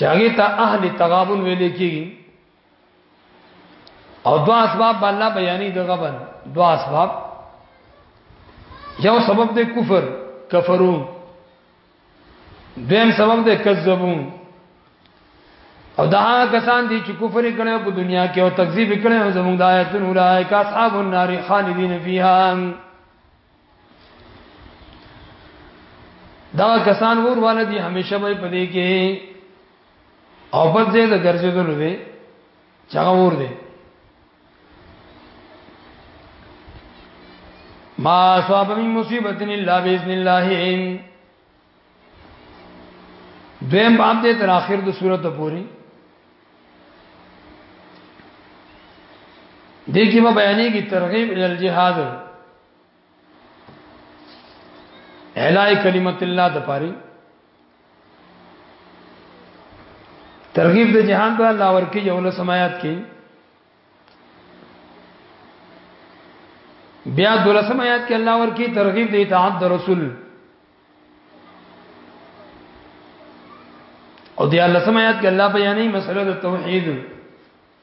چاغي ته اهل تغابن ویل کیږي او دوا اسباب الله بیانې د غبن دوا اسباب یو سبب د کفر کفرو دیم سبب د کذبو او دا کسان دي چې کفر کړي په دنیا کې او تکذیب کړي زموږ د آیتونو اولایک اصحاب النار خالدین فیها دا کسان ور والا دي همیشه به پدې کې او په دې د ګرځېدل وي چې هغه ور دي ما اصاب من مصیبت الا باذن الله دویم باب دې تر اخر د سورته پوری دې کې ما بیانې کی ترغیب ال الجهاد اعلی کلمت الله د پاره ترغیب د جهان ته الله ورکی یو له سمات کې بیا د له سمات کې الله ورکی ترغیب د اطاعت د رسول او د الله سمات کې الله بیانې مسله د توحید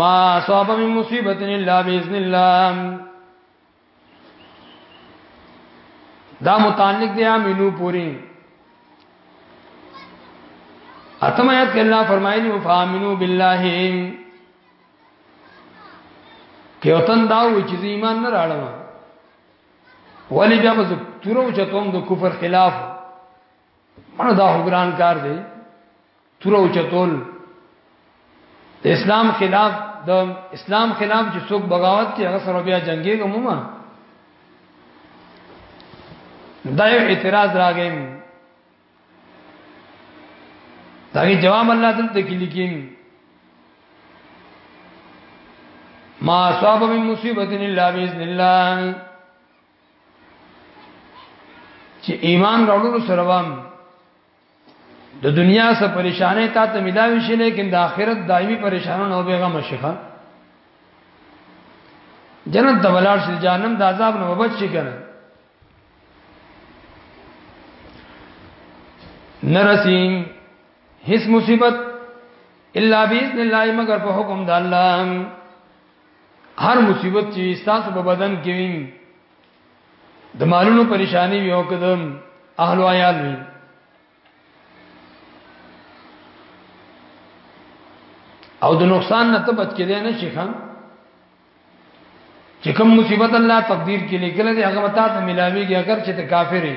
ما صاب من مصیبت الا باذن الله دا متعلق دی امینو پوری اتم آیت کې الله فرمایلی فامنو بالله کې وطن دا و چې ایمان نه راړم ولی بیا مزه تورو چتوم د کفر خلاف مړه دا حکران کار دی تور او چتول د اسلام خلاف د اسلام خلاف چې څوک بغاوت کوي هغه سره بیا جنگي کومه دا یو اعتراض راغی دا کی جواب الله دلته کې لیکین ما اصاب من مصیبت الا باذن الله چې ایمان راوړلو سره وام د دنیا سره پریشانې تا ته ملاوي شي لیکن د آخرت دایمي پریشانو نه به غم شيخه جنت د ولار شي جهنم د عذاب نه وبچ شي کنه نرسیم هیڅ مصیبت الا باذن الله مگر په حکم د الله هر مصیبت چې تاسو په بدن کې وي د مالونو پریشانی وي او کدم اهل عیال وي او د نقصان نه ته بچ کېدای نه شي خان چې کوم مصیبت الله تقدیر کې لیکل دی هغه وتا ته ملاويږي اگر چې ته کافر یې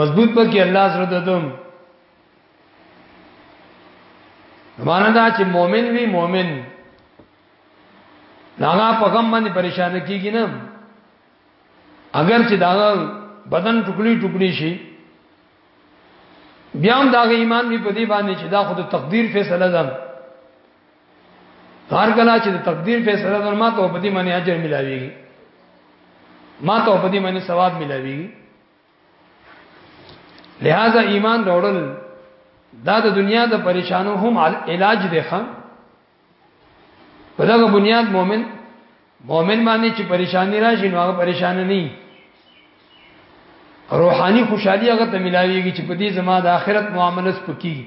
مضبوط پکې الله سره ددم معنا دا چې مؤمن وی مؤمن هغه په غم باندې پریشان کیږي نه اگر چې دا بدن ټوکړي ټوکړي شي بیا هم دا ایمان وی په دې باندې چې دا خود تقدیر فیصله ده هر کله چې د تقدیر فیصله در ما ته په دې باندې اجر ملاويږي ما ته په دې باندې ثواب ملاويږي لہذا ایمان راوړل دا د دنیا د پریشانو هم علاج دی خان په دغه بنیاد مؤمن مؤمن باندې چې پریشانی راشي نو هغه پریشان نه وي روحاني خوشحالي هغه ته ملاويږي چې په دې زما د آخرت معاملې سپکیږي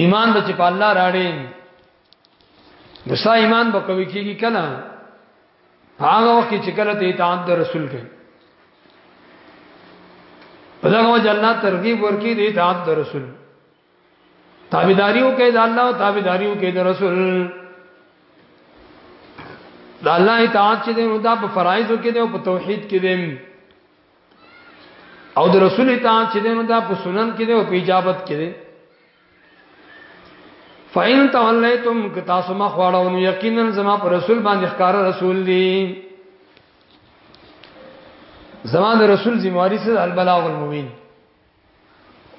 ایمان به چې په الله راړې د سا ایمان به کوي کېږي کله هغه وخت چې کله ته اطاعت د رسول کې په دغه وجه الله ترغیب ورکړي د اطاعت د رسول تابعداریو کې د الله او تابعداریو کې د رسول د الله اطاعت چې دی نو دا په فرایضو کې دی او په توحید کې دی او د رسول اطاعت چې دینو دا په سنن کې دی او په اجابت کې دی فاین تولیتم که تاسو ما خواړو نو یقینا زما پر رسول باندې ښکار رسول دی زما د رسول ذمہواری سره البلاغ المبین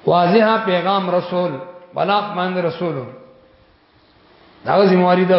واضح پیغام رسول بلاغ باندې رسول دا ذمہواری ده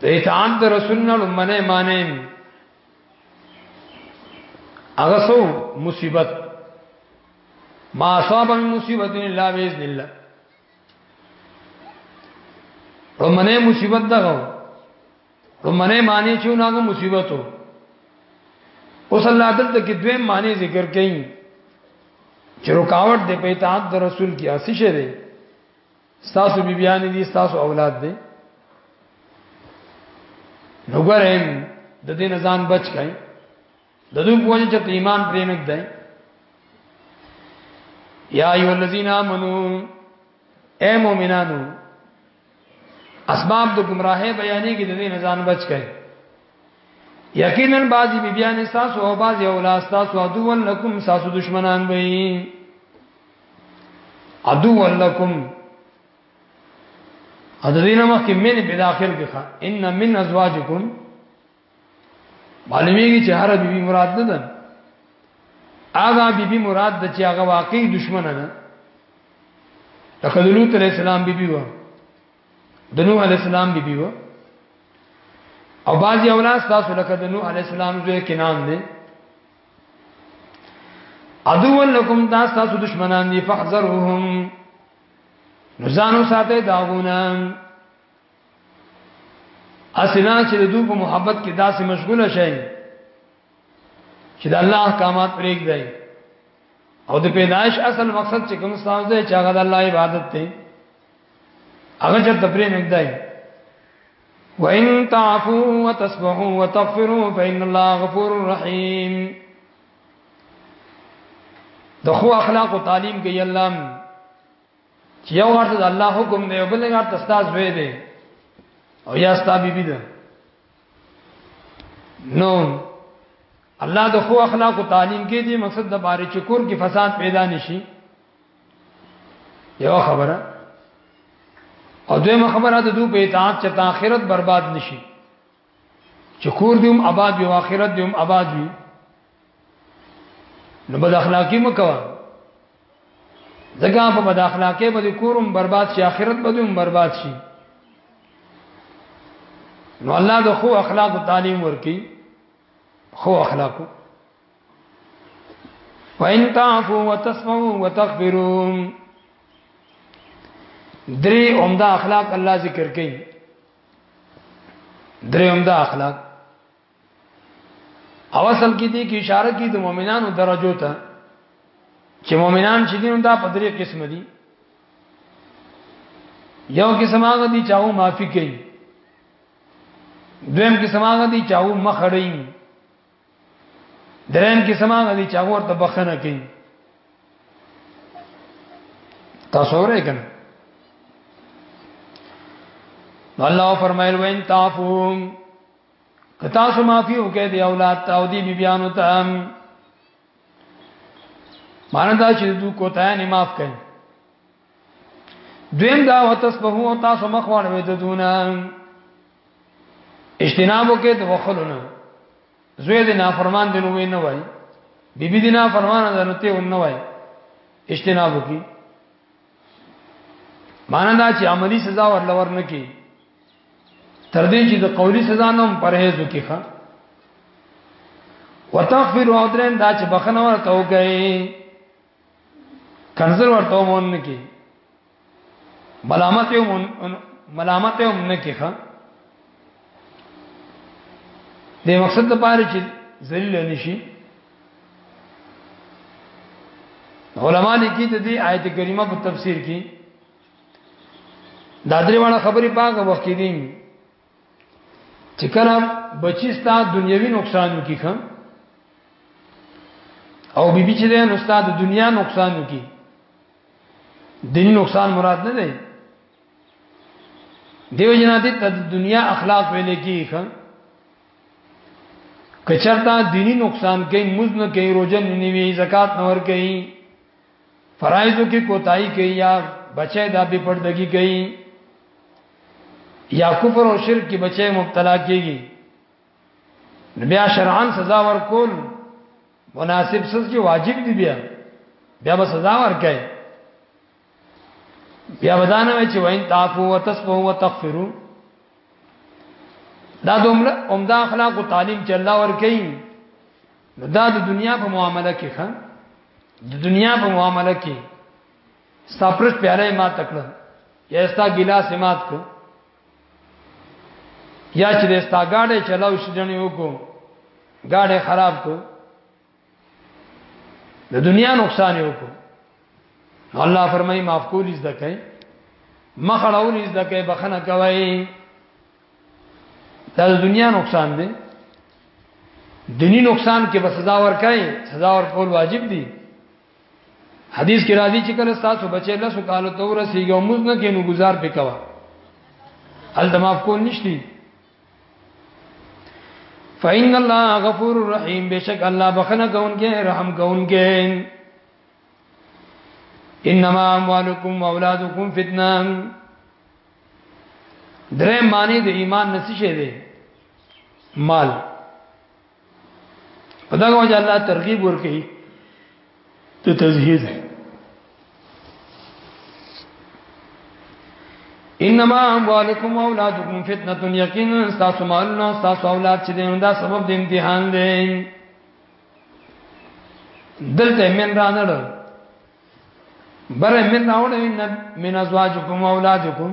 د اطاعت د رسول نه لمنه معنی هغه سو مصیبت ما اصاب من مصیبت الا باذن الله لمنه مصیبت دغه لمنه معنی چې ناغه مصیبتو اوس الله دلته کې دویم معنی ذکر کړي چې رکاوټ دی په اطاعت د رسول کې اسی شه دی ستاسو بیبیان دي ستاسو اولاد دي نو ګورم د دې نزان بچ کای د دوی په وجه چې ایمان پرې نه دی یا ایو الذین آمنو اے مومنانو اسباب د گمراهه بیانې کې د دې نزان بچ کای یقینا بعضی بیبیان تاسو او بعضی اولاد تاسو عدو لکم تاسو دشمنان وي عدو لکم ادوین مخکې من په داخل کې ښه ان من ازواجکم معلومیږي چې هر بیبي مراد نه ده هغه بیبي مراد د چې هغه واقعي دشمنه ده لکه د لوط علیہ السلام بیبي و د نوح علیہ السلام بیبي و او بعضی اولاد تاسو لکه د نوح علیہ السلام زوی کنان دی عدو لکم دا تاسو دشمنان دي فاحذرهم نزانو ساته داغونه اسنا چې د دوی په محبت کې داسې مشغوله شي چې د الله احکامات پرېګ دی او د پیدایش اصل مقصد چې کوم ستاسو دی چې هغه د الله عبادت دی هغه چې تفریح نه دی وان تعفوا وتصبحوا وتغفروا فان الله غفور رحيم د خو اخلاق او تعلیم کې الله چې یو ورته د الله حکم دی او بل نه ورته استاد وې دی او یا استاد بیبي ده نو الله د خو اخلاق او تعلیم کې دی مقصد د باري چکور کې فساد پیدا نشي یو خبره او دویمه خبره د دوی په اطاعت چې آخرت برباد نشي چې کور دیوم آباد وي آخرت دیوم آباد وي نو بد اخلاقی مکوا ځکه په بد اخلاقی به کورم برباد شي آخرت به دوم برباد شي نو الله د خو اخلاق تعلیم ورکی خو اخلاقو وان تعفو وتصفو وتغفروا درې عمده اخلاق الله ذکر کوي درې عمده اخلاق او اصل کې دي کې اشاره کې د مؤمنانو درجو ته چې مؤمنان چې دي دا په درې قسم دي یو قسم هغه دي چې هغه معافي کوي دویم قسم هغه دي چې هغه مخړی درېم کې سمانه دي چې هغه ورته بخنه کوي تاسو ورې کنه الله فرمایل وین تعفو کتا سو معافی وکي دی اولاد ته او دی بیبیانو ته ماندا چې دوی کوتاه نه معاف کړي دویم دا وتسبحو تاسو مخوان وې د دونه اجتنابو کې د وخلونه زوی د نافرمان دی نو نه وای بیبي د نافرمان ده نو ته نه وای اجتنابو کې معنا دا چې عملی سزا ورل ورنه کې تر دې چې د قولی سزا نه هم پرهیز وکړي ښا وتغفر او درن دا چې بخنه ورته وګي کنزل ورته مون نه کی ملامت هم ملامت هم نه کی ښا د مقصد لپاره چې ذلیل نشي علما لیکي د دې آیت کریمه په تفسیر کې دا درې وړه خبرې پاګه وخت کې دي چې کله بچی ستا دنیوي نقصانو کې خان او بیبي چې ده نو ستا د دنیا نقصانو کې دین نقصان مراد نه دی دیو جنا دې ته دنیا اخلاق ویل کېږي خان کچرتا دینی نقصان کوي مزن کوي روزن نیوي زکات نور کوي فرایضو کې کوتای کوي یا بچي دا به پردګي کوي یا کفر او شرک کې بچي مبتلا کیږي بیا شرعاً سزا ورکول مناسب سز کې واجب دی بیا بیا به سزا ورکړي بیا ودانه چې وین تعفو وتصفو وتغفرو دا دومره عمدہ اخلاق او تعلیم چې الله ورکړي نو دا د دنیا په معاملې کې ښه د دنیا په معاملې کې ستاپرش پیاله ما تکړه یا ستا ګلاس مات کو یا چې ستا گاډه چلاو شډنی وکړو گاډه خراب کو د دنیا نقصان یو کو الله فرمایي معاف کول زده کوي مخړول زده کوي بخنه کوي دا د دنیا نقصان دی دنی نقصان کې به سزا ورکای سزا ورکول واجب دی حدیث کې راځي چې کله تاسو بچی له سکالو تو رسیږي او موږ نه کې نو گزار پکوا هل د معاف کول نشتی فإن الله غفور رحیم بشک الله بخنه کوونکی رحم کوونکی انما اموالکم واولادکم فتنه درې معنی د ایمان نسی شه دی مال په دا وجه الله ترغیب ورکړي ته تزهید انما اموالکم واولادکم فتنه یقینا تاسو مالونه تاسو اولاد چې دین دا سبب د امتحان دی دلته من رانړ بره من راوړې من ازواجکم اولادکم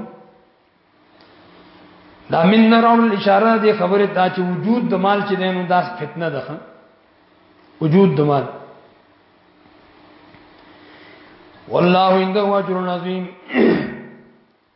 دا من نه راوړل اشاره دی خبره دا چې وجود د مال چې دینو دا فتنه ده وجود د مال والله عنده اجر عظیم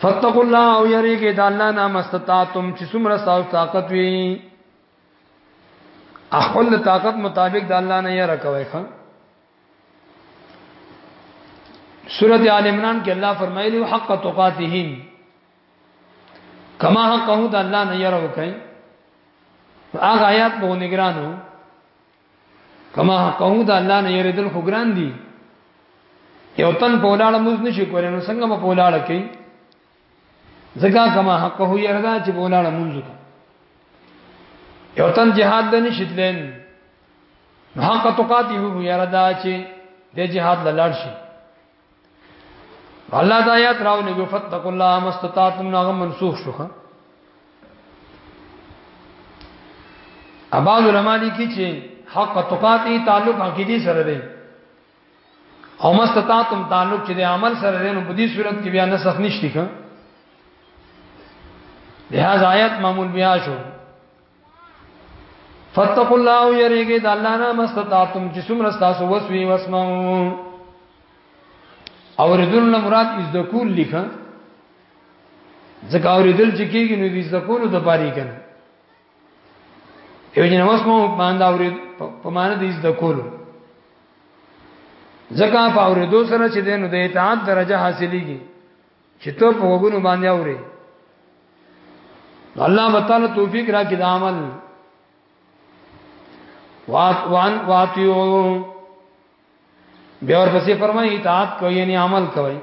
فتقوا الله او یریګه د الله نام استطاعتم چې څومره تاسو طاقت وي خپل طاقت مطابق د الله نه یره کوي ښا سورۃ آل عمران کې الله فرمایلی حق تقاته کما حقه د الله نه یره وکړي هغه آیات په نگرانو کما قوم د الله نه یریدل خو ګران دي یو تن په ولاړه موز نشي کولای نو څنګه په ولاړه کوي ځکه کما حق هو یردا چې په ولاړه موز کوي یو تن جهاد د نشي تلین حق تقاتی هو یردا چې د جهاد لاړ شي الله دا آیات راو لګو فتق الله مستطاعتم نو هغه منسوخ شوخه اباظ علماء دي کی چې حق تقاتی تعلق عقیدی سره دی او مستطاعتم تعلق چې د عمل سره دی نو په دې صورت کې بیا نسخ نشتی ښه لہذا آیت معمول بیا شو فتقوا الله او یریږي د الله نه مستطاعتم چې څومره تاسو وسوي واسمعوا اوریدل نه مراد از د کول لیکه ځکه اوریدل چې کیږي نو از د کول د پاري کنه یو جن واسمو باندې اورید په معنی د از د کول ځکه په اوریدو سره چې دین د اطاعت درجه حاصلېږي چې ته په وګونو باندې اوري الله تعالی توفیق راکړي د عمل وات وان واتیو بیا ورپسې فرمایي اطاعت کوي یعنی عمل کوي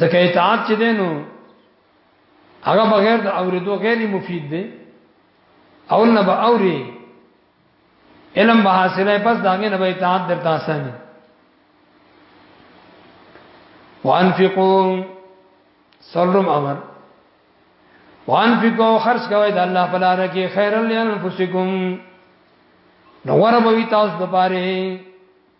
ځکه اطاعت چې دینو هغه بغیر د اوریدو غیر مفید دی اول نه به اوري علم به حاصله پس داګه نه به اطاعت درته آساني وانفقوا سلم امر وانفقوا خرج کوي د الله په لار کې خیر لانفسکم نو وربوي تاسو د پاره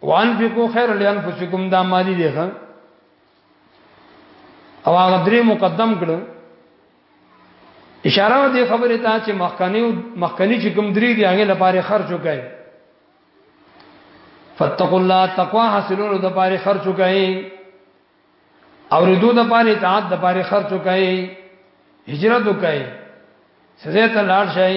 وانفقوا خير لانفسكم دا ماضي دی ښه او هغه درې مقدم کړ اشاره دې خبره ته چې مخکنی مخکنی چې کوم درې دی هغه لپاره خرج وکړي فتقوا الله تقوا حاصلولو د لپاره خرج وکړي او ردو د لپاره اطاعت د لپاره خرج وکړي هجرت وکړي سزا ته لاړ شي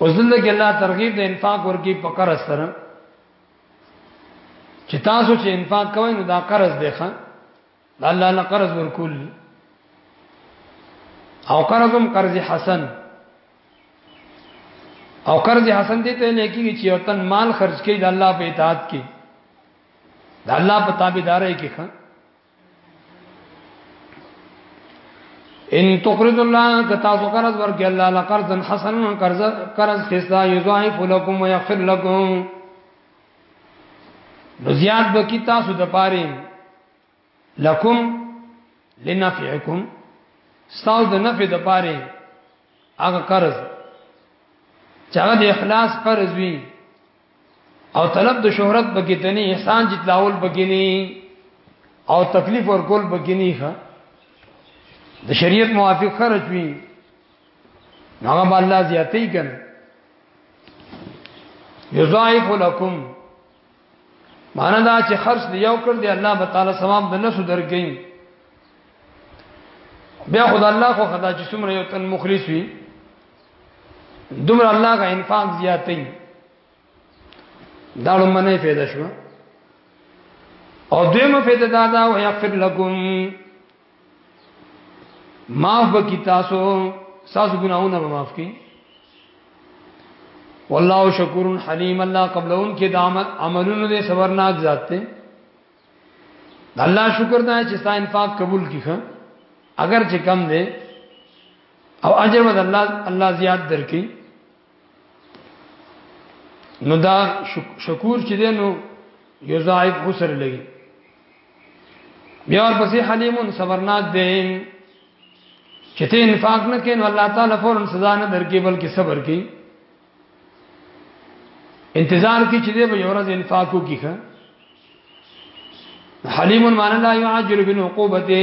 اوس دلته کې الله ترغیب د انفاق ورکی په قرض سره چې تاسو چې انفاق کوئ نو دا قرض دی ښا الله نه قرض ورکول او قرضم قرض حسن او قرض حسن دې ته نه کیږي چې وطن مال خرج کړي د الله په اطاعت کې د الله په تابعداري کې ښا ان تقرض الله که تاسو قرض ورکړي الله لقرضا حسنا قرض قرض خستا یضاعف لكم ويغفر لكم نو زیاد بکی تاسو د پاره لکم لنفعکم ستاسو د نفع د پاره هغه قرض چې هغه د اخلاص قرض وي او طلب د شهرت بګی ته نه احسان جتلاول بګی نه او تکلیف ور کول بګی نه ښه د شریعت موافق خرج وی هغه به الله زیاتې کړي یضاعف لكم معنا دا چې خرج دی یو کړ دی الله تعالی ثواب د نسو درګی بیا خدای الله خو خدای چې څومره یو تن مخلص وي دومره الله کا انفاق زیاتې دا لمنه پیدا شو او دیمه پیدا دا دا او یغفر لكم معاف بکی تاسو ساس گناہونه به معاف کی والله شکور حلیم الله قبلون کې د عملونو دې صبرناک ذات ته الله شکر دا چې ستا انفاق قبول کیخه اگر چې کم دی او اجر ود الله الله زیات درکې نو دا شکور چې دی نو یضاعف غسر لګي بیا ورپسې حلیم صبرناک دی چې ته انفاق نه کین الله تعالی فورن سزا نه درکې بلکې صبر کې انتظار کې چې دی به یو ورځ انفاق وکړي حلیم معنی لا يعجل بالعقوبته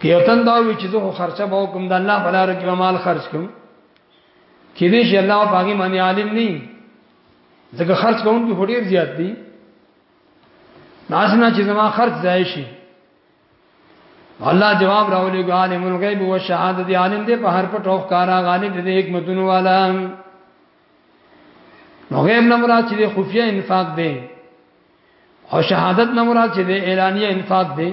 کیتن دا وی چې زه خرچه به کوم د الله په لار کې مال خرج کوم کې دې چې الله باغی باندې عالم نه ځکه خرج کوم کې هډیر زیات دي ناسنا چې زما خرج ځای شي الله جواب راولې ګو عالم الغیب او شهادت دی عالم دې په هر پټ او ښکارا غالب دې حکمتونو والا نو غیب نه مراد چې خفیه انفاق دی او شهادت نه مراد چې د اعلانیه انفاق دی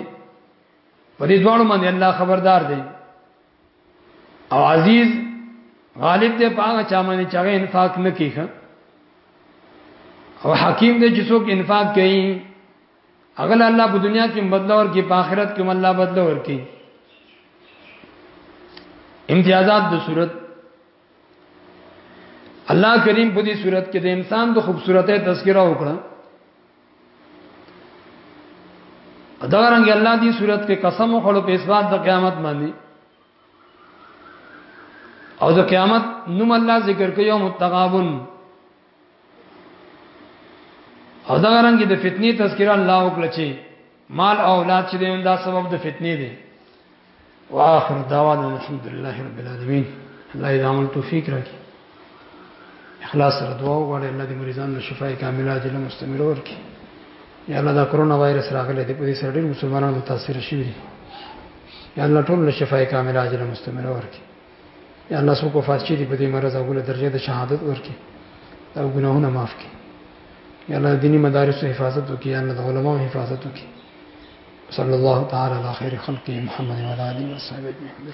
په دې دوړو باندې الله خبردار دی او عزیز غالب دی په هغه چا باندې چې هغه انفاق نه کوي او حکیم دی چې څوک انفاق کوي هغه الله په دنیا کې بدل ورکړي په آخرت کې الله بدل ورکړي امتیازات د صورت الله کریم په دې صورت کې د انسان د خوبصورتۍ تذکرہ وکړه دا رنګ الله دې صورت کې قسم وکړو په اسباد د قیامت باندې او د قیامت نوم الله ذکر کوي او متقابن او دا رنګ د فتنې تذکرہ الله وکړه چې مال او اولاد چې دین دا سبب د فتنې دی واخر دعوانا الحمد لله رب العالمین الله دې عمل توفیق راکړي اخلاص سره دعا وغواړي الله دې مریضانو له شفای کامله عاجله مستمر ورکړي یا الله دا کرونا وایرس راغلی دی په دې سره ډېر مسلمانان متاثر شوي دي یا الله ټول له شفای کامله عاجله مستمر ورکړي یا الله سو کو فاصله دی په دې مرز او ګل درجه د شهادت ورکي او ګناهونه معاف کړي یا الله دینی مدارس حفاظت وکي یا الله د علماء حفاظت وکي صلی الله تعالی علی خیر خلقه محمد و علی اله و صحبه اجمعین